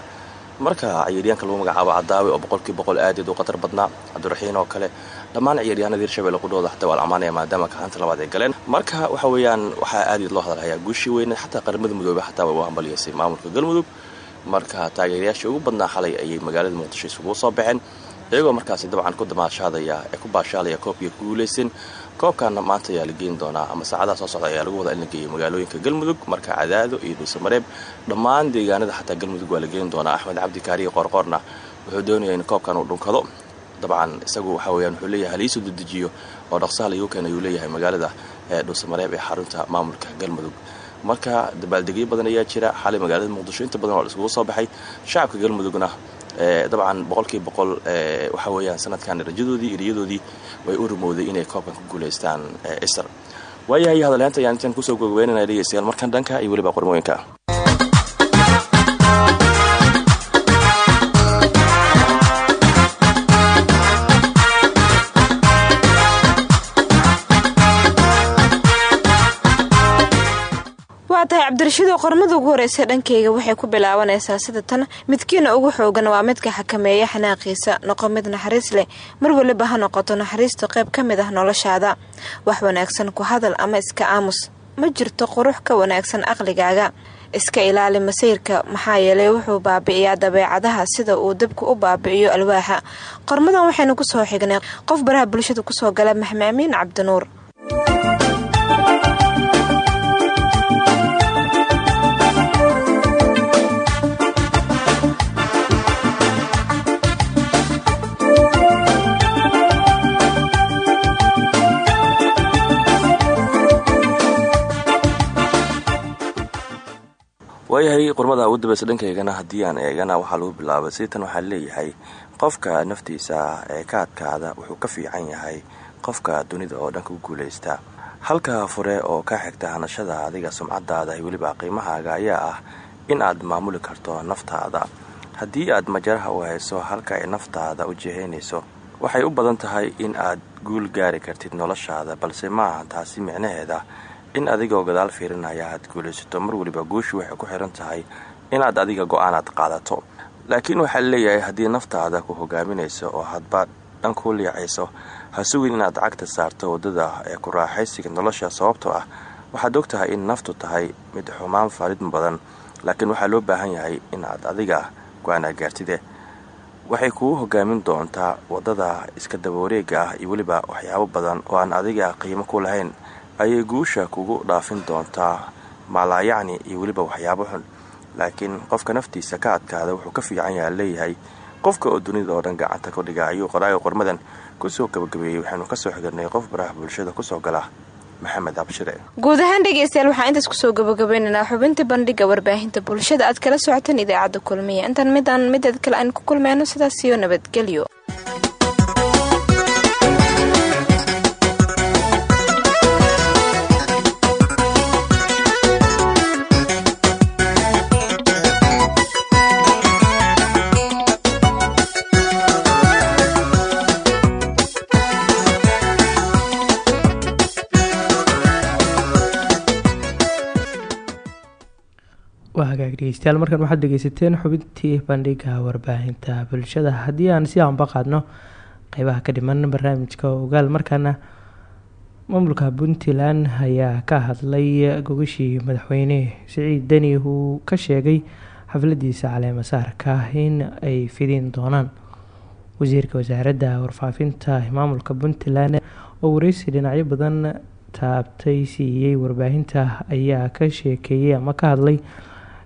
Marka ciyaaryahanka lagu magacaabo cadaawe oo boqolkii boqol aadaed u qatar badnaa cabdiraxiin oo kale dhammaan ciyaaryahanada hirshabelle qudhooda xataa waa la ammaanaya maadaama kaxanta labaad ay galeen. Marka waxa weeyaan waxaa aadaed loo hadalhayaa guushii weyne xataa qaramada midoobe xataa way u hambalyaysay maamulka galmudug. Marka taageerayaashii ugu badnaa xalay ayay magaalada muqdisho isugu soo baxeen iyagoo markaasi dabcan ku damaashaadaya ee ku baashaalaya koobkii ku guulaysan koobkaana maanta ayaa la geyn doonaa ama saacadaha soo socda ayaa lagu wada in la geeyo magaalooyinka galmudug marka cadaado iyo dhuusamareeb dhammaan deegaanada xataa galmudug waa la geyn doonaa. Axmed cabdi kaariye qoorqoorna wuxuu doonaya in koobkan uu dhunkado. Dabcan isagu waxa weyaan wuxuu leeyahay haliisuu dedejiyo oo dhaqsaha lagu keena ayuu leeyahay magaalada dhuusamareeb ee xarunta maamulka galmudug. Marka dabaaldegyo badan ayaa jira xalay magaalada muqdisho inta badan waa la iskugu soo baxay. Shacabka galmudugna dabcan boqolkii boqol waxa weeyaan sanadkan rajadoodii iriyadoodii way u rumowday inay koobkan ku guulaystaan ister waayahay hadalheynta ayaan intaan ku soo gogoweynana dhegeystayaal markan dhanka iyo weliba qormooyinka cabdirashiidoo qormada ugu horeysa dhankeyga waxay ku bilaabanaysaa sida tan midkiina ugu xoogan waa midka xakameeya xanaaqiisa noqo mid naxariis leh mar waliba ha noqoto naxariistu qayb ka mid ah noloshaada. Wax wanaagsan ku hadal ama iska aamus ma jirto qurux ka wanaagsan aqligaaga. Iska ilaali masayrka maxaa yeelay wuxuu baabi'iyaa dabeecadaha sida uu dabku u baabi'iyo alwaaxa. Qormadan waxaynu ku soo xignay qof baraha bulshada ku soo gala maxmaamiin cabdinuur waayahay qurmada ugu dambaysa dhankaygana haddii aan eegana waxaa lagu bilaabay. Sitan waxaa leeyahay qofka naftiisa ee kaadkaada wuxuu ka fiican yahay qofka dunida oo dhanka u guulaysta halka fure oo ka xigta hanashada adiga sumcadaada iyo weliba qiimahaaga ayaa ah in aad maamuli karto naftaada. Haddii aad majaraha u hayso halka ay naftaada u jeehaynayso waxay u badan tahay in aad guul gaari kartid noloshaada balse maaha taasi micnaheeda in adigoo gadaal fiirinaya aad guulaysato mar weliba guushu waxay ku xiran tahay inaad adiga go'aanaad qaadato. Laakiin waxaa leeyahay haddii naftaada ku hogaaminayso oo hadba dhan kuu liicayso ha sugin inaad cagta saarto waddada ee ku raaxaysiga nolosha sababtoo ah waxaad og tahay in naftu tahay mid xumaan farid badan. Laakiin waxaa loo baahan yahay in aad adiga go'aanaa gaartide waxay kugu hogaamin doontaa waddada iska dabawareega ah iyo weliba waxyaabo badan oo aan adiga qiimo ku lahayn ayay guusha kugu dhaafin doontaa maalaayacni iyo weliba waxyaabo xun. Laakiin qofka naftiisa ka adkaada wuxuu ka fiican yaha leeyahay qofka oo dunida oo dhan gacanta ku dhiga ayuu qoraaga qormadan ku soo gabagabeeyey. Waxaanu ka soo xiganay qof baraha bulshada ku soo gala maxamed abshire. Guud ahaan dhegeystayaal waxaa intaas ku soo gabagabaynaynaa xubinta bandhiga warbaahinta bulshada aad kala socotaan idaacadda kulmiya. Intaan midaan mideed kale aan ku kulmeyno sidaas iyo nabadgelyo dhegeystayaal markan waxaad dhegeysateen xubintii bandhiga warbaahinta bulshada. Haddii aan si aanba qaadno qeybaha ka dhiman barnaamijka ogaal markaana maamulka puntland ayaa ka hadlay gogashii madaxweyne siciid deni uu ka sheegay xafladiisa caleemasaarka in ay fidin doonaan wasiirka wasaaradda warfaafinta maamulka puntland. Oo wareysi dhinacyo badan taabtay siiyey warbaahinta ayaa ka sheekeeyey ama ka hadlay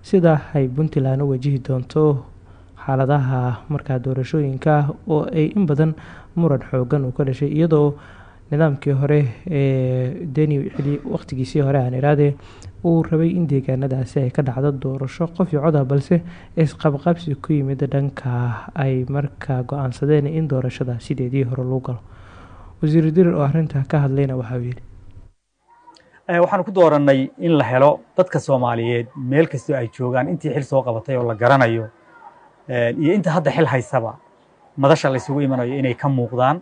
sida ay puntland u wajihi doonto xaaladaha markaa doorashooyinka oo ay in badan muran xoogan uu ka dhashay iyadoo nidaamkii hore ee deni xili waqtigiisii hore aan iraade uu rabay in deegaanadaasi ay ka dhacdo doorasho qof iyo coda balse isqabqabsi ku yimid dhanka ay markaa go'aansadeen in doorashada sideedii hore lagu galo. Wasiir dirir oo arrintaa ka hadlayna waxauu yidhi waxaanu ku dooranay in la helo dadka soomaaliyeed meel kastoo ay joogaan intii xil soo qabatay oo la garanayo iyo inta hadda xil haysaba. Madasha la isugu imanayo inay ka muuqdaan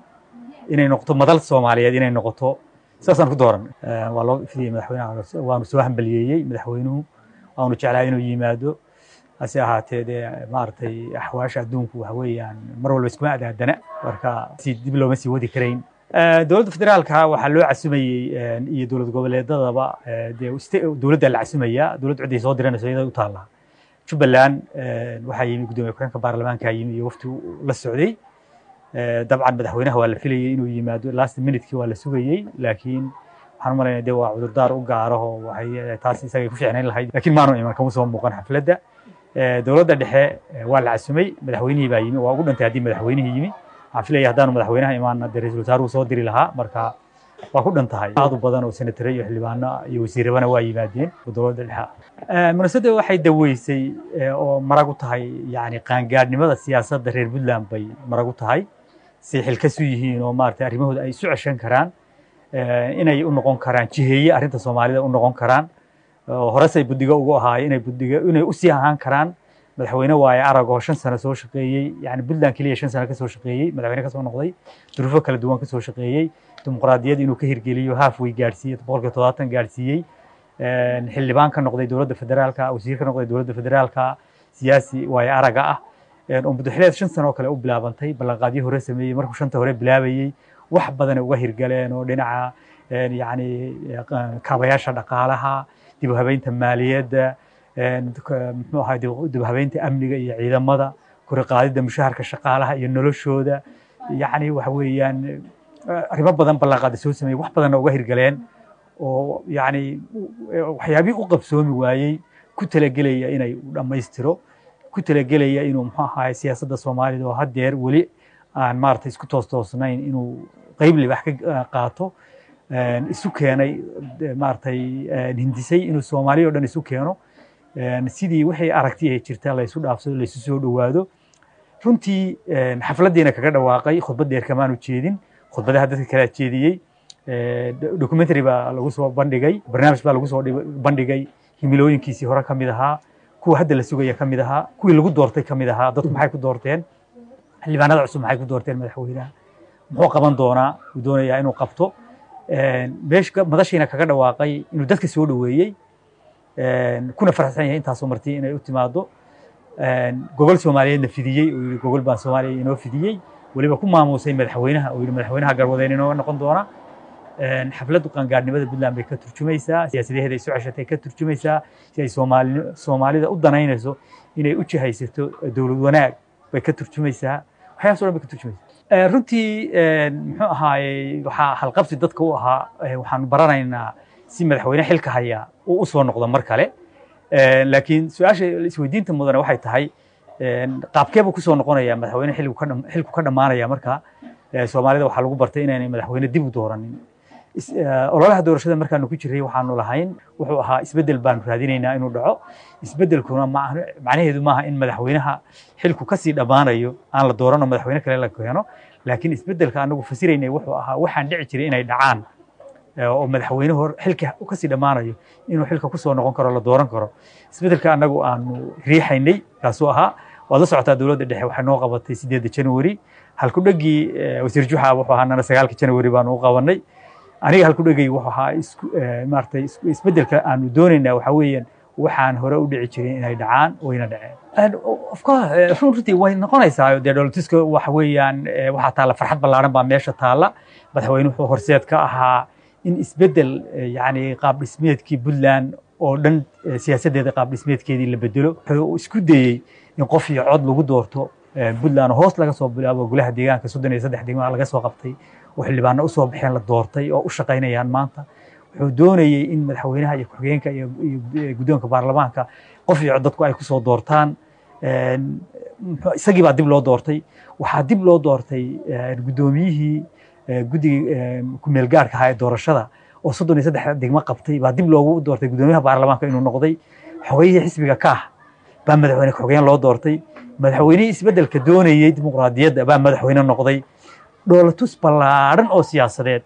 inay noqoto madal soomaaliyeed inay noqoto. Saasaan ku dooranay waa loo fidiyey madaxweynaha waanu soo hambaliyeeyey madaxweynuhu. Waanu jeclaa inuu yimaado. Hase ahaatee dee maaragtay axwaasha adduunku waxa weeyaan mar walba iskuma adaadana marka dib looma sii wadi karayn dowladda federaalka waxaa loo casumayey iyo dowlad goboleedadaba dee dowladda la casumaya dowladda cidday soo diranayso iyada u taallaa jubbaland waxaa yimi gudoomiye ku-xigeenka baarlamaanka yimi iyo wafti la socday. Dabcan madaxweynaha waa la filayey inuu yimaado. Last minutekii waa la sugayey laakiin waxaan malaynaya dee waa cudurdaar u gaaraho waxay taas isagay ku fiicnayn lahayd. Laakiin maanu iman kama soo muuqan xafladda. Dowladda dhexe waa la casumay madaxweynihii baa yimi waa ugu dhantay haddii madaxweynihii yimi waxaan filaya haddaanu madaxweynaha imaana dee ra'iisul wasaaruhu soo diri lahaa. Marka waa ku dhan tahay. Aad u badan oo senatare iyo xildhibaano iyo wasiirabana waa yimaadeen dowladda dhexe. Munaasabadda waxay daweysay oo marag u tahay yani qaangaadhnimada siyaasadda reer puntland bay marag u tahay say xilkasu yihiin oo maaragtay arrimahooda ay isu ceshan karaan inay u noqon karaan jiheeye arrinta soomaalida u noqon karaan. Horesay buddiga ugu ahaay inay buddiga inay u sii ahaan karaan madaxweyne waaye arag oo shan sano soo shaqeeyey yani puntland keliya shan sano ka soo shaqeeyey madaxweyne ka soo noqday duruufo kala duwan ka soo shaqeeyey. Dimuqraadiyad inuu ka hirgeliyo halfway gaadhsiiyey boqolkiiba todobaatan gaadhsiiyey. Xildhibaan ka noqday dowladda federaalka wasiir ka noqday dowladda federaalka siyaasi waaye araga ah. Oo shan sano oo kale u bilaabantay ballanqaadyo hore sameeyey markuu shanta hore bilaabayey wax badan uga hirgaleen oo dhinaca yani kaabayaasha dhaqaalaha dib habeynta maaliyadda muxuu ahaa dib u habeynta amniga iyo ciidamada kori qaadidda mushaharka shaqaalaha iyo noloshooda. Yacni waxa weeyaan arrimo badan ballanqaada soo sameeyey. Wax badanna uga hirgaleen oo yacni waxyaabihii u qabsoomi waayey ku talagelaya inay dhammaystiro ku talagelaya inuu muxuu ahaay siyaasadda soomaalida oo haddeer weli aan maaragtay isku toos toosnayn inuu qeyb libax ka qaato. Isu keenay maaragtay hindisay inuu soomaaliya o dhan isu keeno sidii wixii aragti ay jirta laysu dhaafsado laysu soo dhowaado. Runtii xafladdiina kaga dhawaaqay khudbad dheer kamaanu jeedin. Khudbadaha dadka kala jeediyey documentary baa lagu soo bandhigay barnaamij baa lagu soo bandhigay. Himilooyinkiisii hore ka mid ahaa kuwa hadda la sugaya ka mid ahaa kuwii lagu doortay ka mid ahaa. Dadku maxay ku doorteen? Xildhibaanada cusub maxay ku doorteen madaxweynaha? Muxuu qaban doonaa? Uu doonayaa inuu qabto. Meesha madashiina kaga dhawaaqay inuu dadka soo dhoweeyey kuna faraxsan yahay intaasoo marti inay u timaado gogol soomaaliyeedna fidiyey uu yidhi gogol baan soomaaliya inoo fidiyey. Weliba ku maamuusay madaxweynaha uu yidhi madaxweynaha garwadeen inoo noqon doona. Xafladdu qaangaarnimada puntland bay ka turjumaysaa siyaasadaheeda isu ceshatay ka turjumaysaa si ay soomaali soomaalida u danaynayso inay u jihaysato dowlad wanaag bay ka turjumaysaa. Waxyaabas o dhan bay ka turjumaysaa. Runtii muxuu ahaayey waxaa halqabsi dadka u ahaa waxaanu baranaynaa si madaxweyne xilka haya uu u soo noqdo mar kale. Laakiin su'aasha isweydiinta mudane waxay tahay qaabkeebuu ku soo noqonaya madaxweyne xilku ka dhammaanaya marka soomaalida waxaa lagu bartay inaynay madaxweyne dib u dooranin. Ololaha doorashada markaanu ku jiray waxaanu lahayn wuxuu ahaa isbeddel baanu raadinaynaa inuu dhaco. Isbeddelkuna macnaheedu maaha in madaxweynaha xilku ka sii dhammaanayo aan la doorano madaxweyne kale la keeno. Laakiin isbeddelka anagu fasiraynay wuxuu ahaa waxaan dhici jiray inay dhacaan oo madaxweyne hor xilka ka sii dhammaanayo inuu xilka ku soo noqon karo la dooran karo. Isbeddelka anagu aanu riixaynay kaasuu ahaa waad la socotaa dowladda dhexe waxay noo qabatay sideedda january. Halkudhegii wasiir juxa wuxuu ahaa nana sagaalka january baanu u qabanay. Aniga halkudhegay wuxuu ahaa maaratay isbeddelka aanu doonaynaa waxaa weeyaan waxaan hore u dhici jiray inay dhacaan wayna dhaceen. Run runtii way noqonaysaa dee dowlatiska waxa weeyaan waxaa taalla farxad ballaaran baa meesha taalla madaxweyne wuxuu horseed ka ahaa in isbeddel yani qaab dhismeedkii puntland oo dhan siyaasaddeeda qaab dhismeedkeedii la bedelo wuxuu isku dayey in qof iyo cod lagu doorto puntland. Hoos laga soo bilaabo golaha deegaanka soddon iyo saddex degmaa laga soo qabtay oo xildhibaano u soo baxeen la doortay oo u shaqaynayaan maanta. Wuxuu doonayey in madaxweynaha iyo ku-xigeenka iyo guddoonka baarlamaanka qof iyo cod dadku ay ku soo doortaan. Isagii baa dib loo doortay. Waxaa dib loo doortay guddoomiyihii guddiga kumeel gaarka ahaa ee doorashada. Oo soddon iyo saddex degmo qabtay. Baa dib loogu doortay guddoomiyaha baarlamaanka inuu noqday xogayihii xisbiga ka ah. Baa madaxweyne ku-xigeen loo doortay. Madaxweynihii isbeddelka doonayey dimuqraadiyadda baa madaxweyne noqday. Dhoolatus ballaadhan oo siyaasadeed.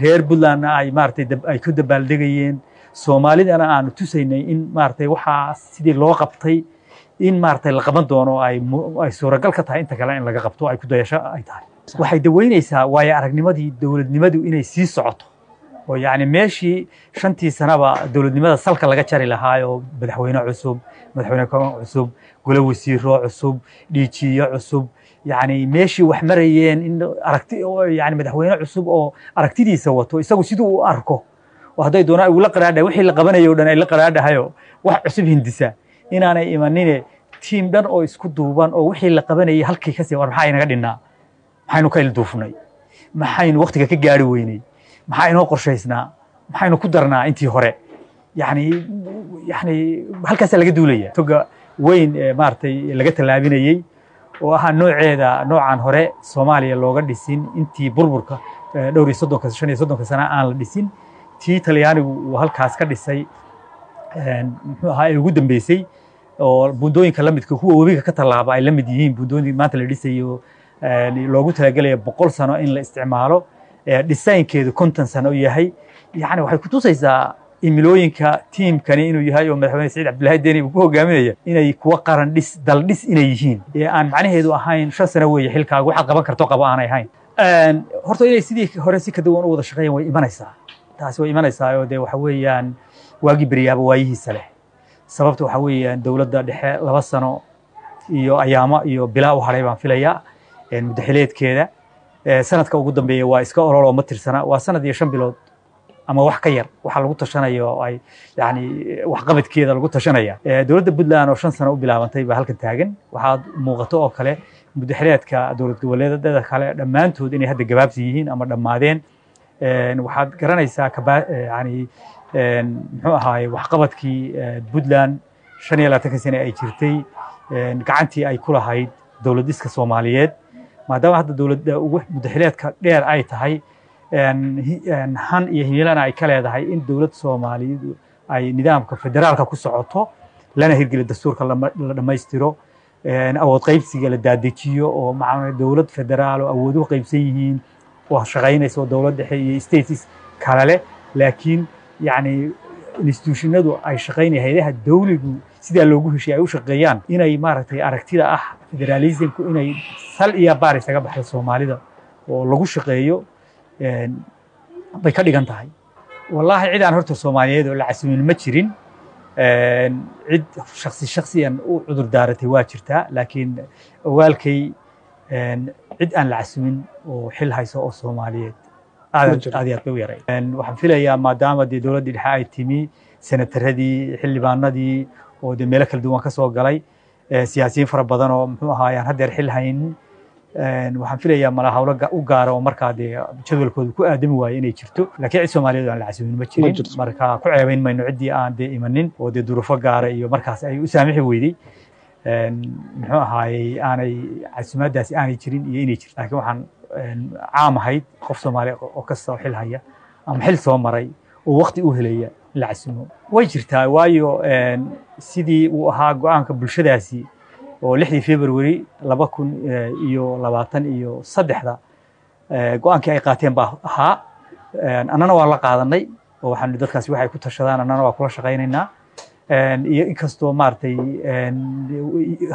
Reer puntlandna ay maaratay ay ku dabaaldegayeen. Soomaalidana aanu tusaynay in maaratay waxaa sidii loo qabtay. In maaratay la qaban doono ay suuragal ka tahay inta kale in laga qabto ay ku dayasho ay tahay waxay daweynaysaa waayo aragnimadii dowladnimadu inay sii socoto. Oo yacni meeshii shantii sanaba dowladnimada salka laga jari lahaayoo madaxweyne cusub madaxweyne koon cusub golo wasiiro cusub dhiijiyo cusub yani meeshii wax marayeen in aragti yani madaxweyne cusub oo aragtidiisa wato isagu siduu u arko. Oo hadday doonaan uu la qaraadhahay wixii la qabanayo dhan ay la qaraadhahayo wax cusub hindisa. Inaanay imanine tiim dhan oo isku duuban oo wixii la qabanayay halkii ka sii war maxaa inaga dhinnaa maxaynu ka ilduufnay? Maxaynu waktiga ka gaari weynay? Maxaa inoo qorshaysnaa? Maxaynu ku darnaa intii hore? Yani yani halkaasaa laga duulaya. Toga weyn ee maaragtay laga tallaabinayey oo ahaa nooceeda noocan hore soomaaliya looga dhisin intii burburka dhowr iyo soddonka shan iyo soddonka sana aan la dhisin. Tii talyaanigu uu halkaas ka dhisay muxuu ahaa ee ugu dambeysay oo buundooyinka la midka kuwa webiga ka tallaaba ay la mid yihiin buundooyin maanta la dhisayo loogu talagelaya boqol sano in la isticmaalo. Dhisaynkeedu konton sano yahay. Yani waxay kutusaysaa imilooyinka tiimkani inuu yahay oo madaxweyne saciid cabdullaahi deni uu ku hogaaminaya inay kuwa qaran dhis dal dhis inay yihiin. Aan macnaheedu ahayn shan sano weeye xilkaaga waxaad qaban karto qaba aanay ahayn. Horta inay sidii hore si ka duwan u wada shaqeeyaan way imanaysaa. Taasi way imanaysaa oo dee waxa weeyaan waagii beryaaba waayihiisa leh. Sababta waxa weeyaan dowladda dhexe laba sano iyo ayaamo iyo bilaa u hadhay baan filayaa muddaxileedkeeda. Sanadka ugu dambeeya waa iska ololoo ma tirsana. Waa sanad iyo shan bilood ama wax ka yar. Waxa lagu tashanayo ay yani waxqabadkeeda lagu tashanaya dowladda puntland oo shan sano u bilaabantay baa halkan taagan. Waxaad muuqato oo kale muddaxileedka dowlad goboleedyada kale dhammaantood inay hadda gabaabsi yihiin ama dhammaadeen. Waxaad garanaysaa yani muxuu ahaaye waxqabadkii puntland shan iyo labaatanka sane ay jirtay. Gacantii ay ku lahayd dowlad dhiska soomaaliyeed maadaama hadda dowladda ugu muddaxileedka dheer ay tahay han iyo himilana ay ka leedahay in dowladda soomaaliyeed ay nidaamka federaalka ku socoto lana hirgeliyo dastuurka la dhammaystiro. Awood qaybsiga la daadejiyo oo maca dowlad federaal oo awooduhu qaybsan yihiin oo shaqaynaysa oo dowlad dhexe iyo states kale leh laakiin yacni institutionadu ay shaqaynaya hayadaha dawligu sidaa loogu heshiye ay u shaqeeyaan inay maaragtay aragtida ah federalismku inay sal iyo baar isaga baxdo soomaalida oo lagu shaqeeyo bay ka dhigan tahay. Wallaahi cid aan horta soomaaliyeed oo la casumin ma jirin cid shaksi shaksiyan u cudur daaratay waa jirtaa laakiin ogaalkay een, cid aan la casumin oo xil hayso oo soomaaliyeed aad aad iyo aad bay u yaray waxaan filayaa maadaama dee dowladdii dhexe ay timi senataradii xildhibaanadii oo dee meelo kala duwan ka soo galay ee, siyaasiyiin fara badan oo muxuu ahaay aan haddeer xil haynin Een, waxaan filayaa mala hawlo ga- u gaara oo markaa dee jadwalkooda ku aadami waaye inay jirto. Laakiin cid soomaaliyeed oo aan la casumin ma jirin. marka ku ceebayn mayno ciddii aan dee imanin oo dee duruufo gaara iyo markaas ay u saamixi weydey Een, muxuu ahaayey aanay casumaadaasi aanay jirin iyo inay jirto. Laakiin waxaan caam ahayd qof soomaali oo kasta oo xil haya ama xil soo maray oo waqti u helaya in la casumo way jirtaa waayo sidii uu ahaa go'aanka bulshadaasi oo lixdii february laba kun eh, iyo labaatan iyo saddexda eh, go'aankii ay qaateen baa ahaa. Annana waa la qaadanay oo waxaan dadkaasi waxay ku tashadaan annana waa kula shaqaynaynaa. Iyo inkastoo maaragtay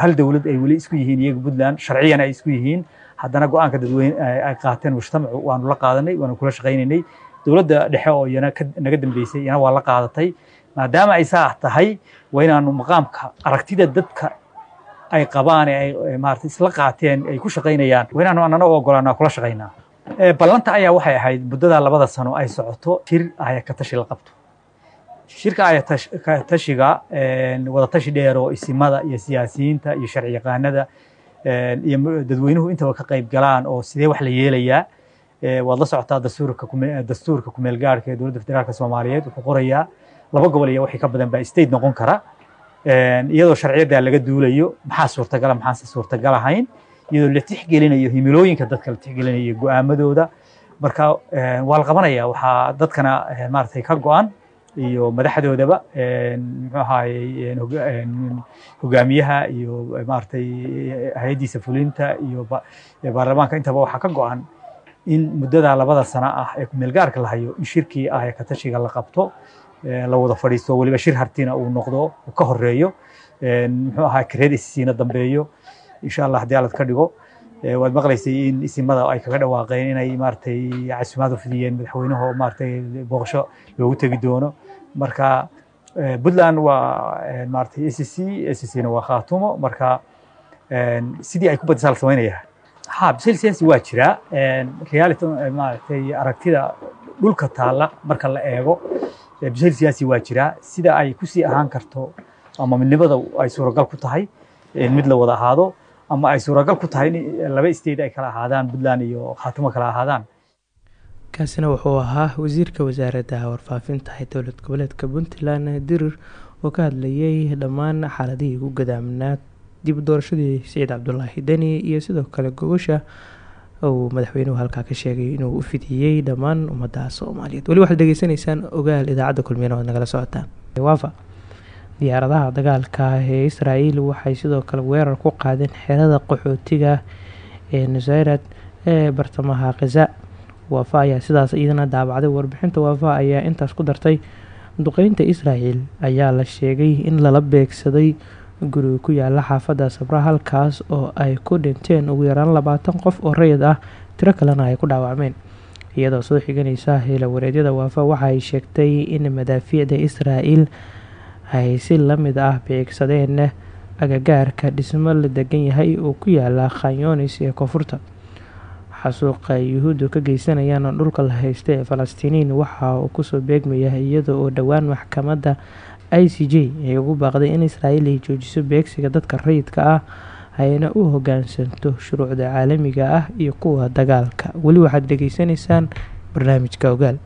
hal dowlad ay weli isku yihiin iyaga puntland sharciyan ay isku yihiin. Haddana go'aanka dadweyne ay ay qaateen mujtamacu waanu la qaadanay waanu kula shaqaynaynay dowladda dhexe oo iyana naga dambeysay iyana waa la qaadatay maadaama ay tahay waa inaanu maqaamka aragtida dadka ay qabaan ee ay maaragtay isla qaateen ay ku shaqaynayaan. Waa inaanu annana u ogolaanaa kula shaqaynaa. Ee, ballanta ayaa waxay ahayd muddada labada sano ay socoto shir aya ka tashi la qabto. Shirka aya ka tashiga een, wada tashi dheer oo isimada iyo siyaasiyiinta iyo sharci yaqaanada iyo dadweynuhu intaba ka qayb galaan oo sidee wax la yeelayaa Ee, waad la socotaa dastuurka kume- dastuurka kumeel gaarhka ee dowladda federaalka soomaaliyeed. Wuxuu qorayaa laba gobol iyo wixii ka badan baa state noqon kara. Iyadoo sharciyada laga duulayo maxaa suurtagala maxaanse suurtagal ahayn? Iyadoo la tixgelinayo himilooyinka dadka la tixgelinayo go'aamadooda. Marka waa la qabanaya waxaa dadkana een, maaragtay ka go'an iyo madaxdoodaba muxuu een, hogaamiyaha iyo eh, maaragtay hay'addiisa fulinta iyo baarlamaanka. Intaba waxaa ka go'an in muddada labada sano ah ee kumeel gaarka la hayo in shirkii ah ee katashiga la qabto la wada fadhiisto weliba shir hartina uu noqdo uu ka horeeyo muxuu ahaa isisiina dambeeyo insha allah haddii alad ka dhigo waad maqlaysay in isimada ay kaga dhawaaqeen inay maaragtay casumaad u oo maaragtay booqasho loogu tegi doono. Marka puntland waa maaragtay s c s c na waa khaatumo. Marka sidii ay ku badisaa la samaynayaa ha bisil siyaasi waa jiraa reality ee, maaragtay aragtida dhulka taalla marka la eego ee, bisil siyaasi waa jiraa sida ay ku sii ahaan karto ama midnimada ay suuragal ku tahay in mid la wada ahaado ama ay suuragal ku tahay in laba state ay kala ahaadaan puntland iyo khaatumo kala ahaadaan. Kaasina wuxuu ahaa wasiirka wasaaradda warfaafinta dowlad goboleedka puntland dirir oo ka hadlayay dhammaan xaaladihii ugu gadaaminaa dib doorashadii siciid cabdulaahi deni iyo sidoo kale gogosha uu madaxweynuhu halkaa ka sheegay inuu u fidiyey dhammaan ummadda soomaaliyeed. Weli waxaad dhageysanaysaan ogaal idaacadda kulmiyana waad nagala socotaan. Waafa diyaaradaha dagaalka ee israa'iil waxay sidoo kale weerar ku qaadeen xerada qaxootiga ee nusayrat ee bartamaha khaza waafa ayaa sidaas iyadana daabacday. Warbixinta waafa ayaa intaas ku dartay. Duqeynta israa'iil ayaa la sheegay in lala beegsaday guri ku yaalla xaafadda sabra halkaas oo ay ku dhinteen ugu yaraan labaatan qof oo rayid ah tiro kalena ay ku dhaawacmeen. Iyadoo soo xiganaysa hela wareedyada waafa waxa ay sheegtay in madaafiicda israa'iil ay si la mid ah beegsadeen agagaarka dhismo la degan yahay oo ku yaalla khanyoonis ee koonfurta. Xasuuqa ay yuhuuddu ka geysanayaan dhulka la haysta ee falastiiniin waxa uu ku soo beegmaya iyada oo dhowaan maxkamadda i c j ay ugu baaqday in israa'iil ay joojiso beegsiga dadka rayidka ah ayna u hogaansanto shuruucda caalamiga ah iyo kuwa dagaalka. Weli waxaad dhageysanaysaan barnaamijka ogaal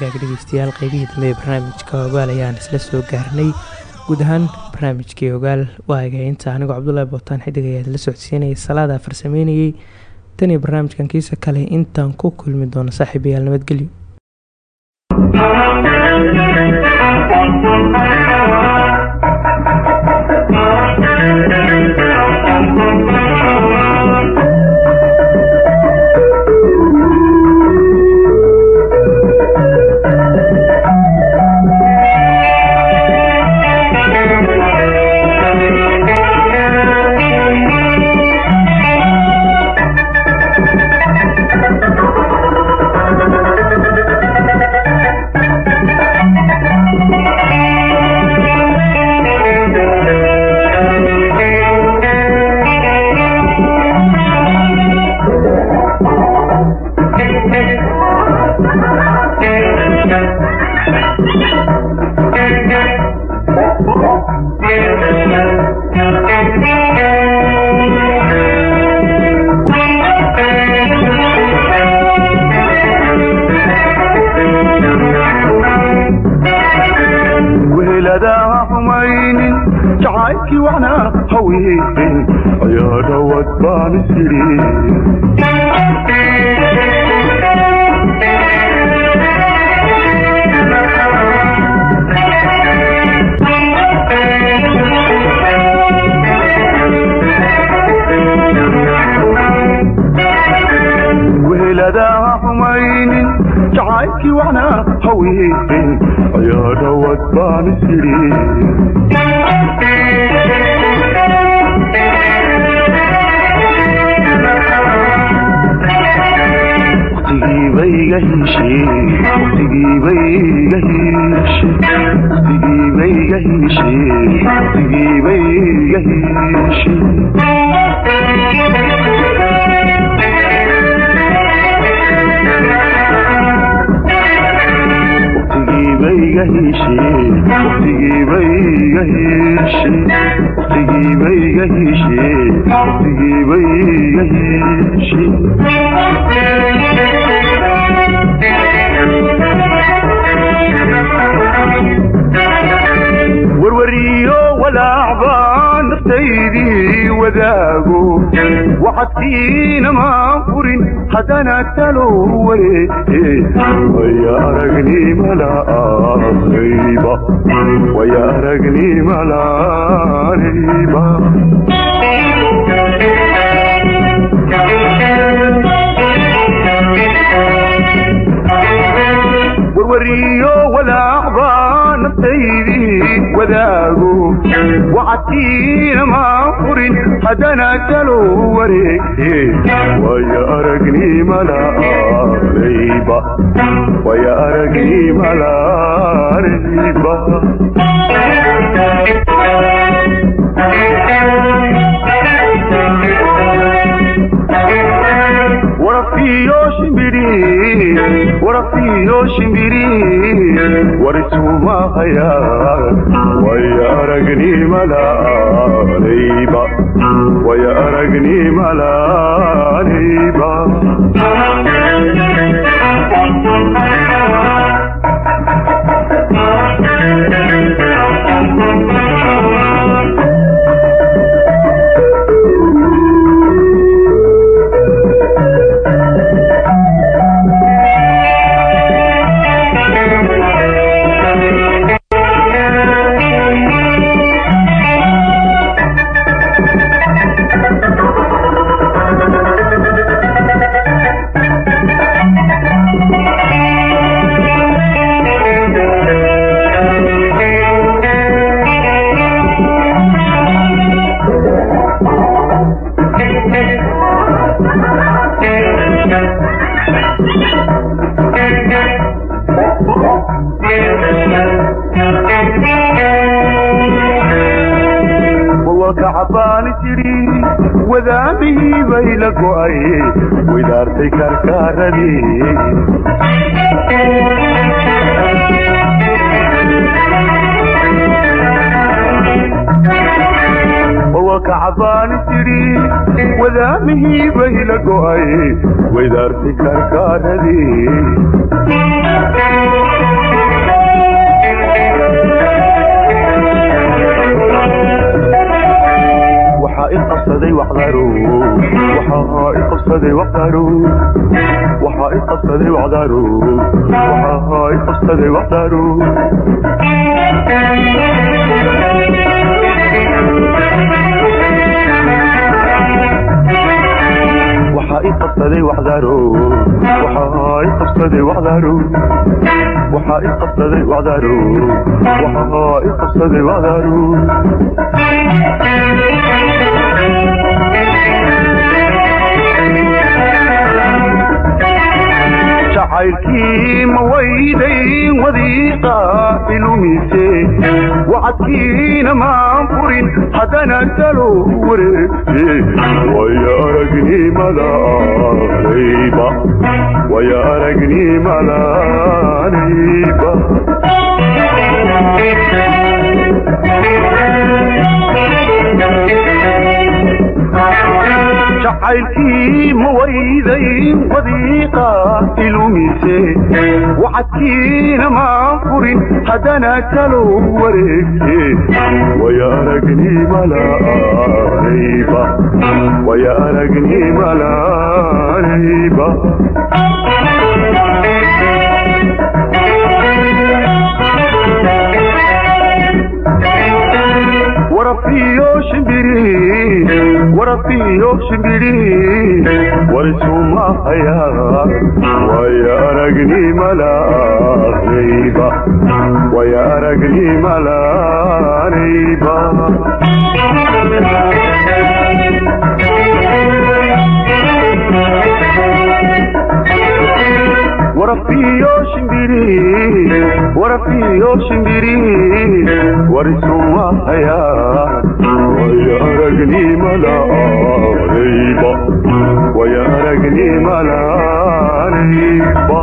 hagaag dhegeystayaal qeybihii dambe ee barnaamijka ogaal ayaan isla soo gaarnay. Guud ahaan barnaamijkii ogaal waa hagaynta anigoo cabdullaahi bootaan xidig ayaa la socodsiinayay salaada farsameynayey tan barnaamijkan kiisa kale intaan ku kulmi doono saaxiibayaal nabadgelyo hawiiqin ayaa dhawad baan xumaynin jacaylkii waxna hawiiqin ayaa dhawad baan isiri waqtigiibayga hiishee warwariyo walaacbaa naftaydii wadaago. Waxadkiina maan furin haddana talo aragnimalaanayba warwariyo walaacbaa naftaydii wadaago waxadkiina maan furin haddana talo wareege waya aragnimalaanayba waya warafiyo shimbiri warisumahaya waya aragnimalaanayba go'ay widaartay karkaaradii waxaa iqabsaday wadarow waxaa iqabsaday wadarow mayrkii ma weyday wadiiqa ilumise wacadkiina maan furin haddana dalo wareeje Thank you jacaylkii ma wayday wadiiqa ilumise waxadkiina maan furin haddana kalow wareegte way aragni malaanayba warab iyo warabiyo shimbidhii warisumahaya way aragnimalaanayba warafiyo shimbirihi warafiyo shimbirihi warisun wahaya waya aragnima la'anayba waya aragnima la'anayba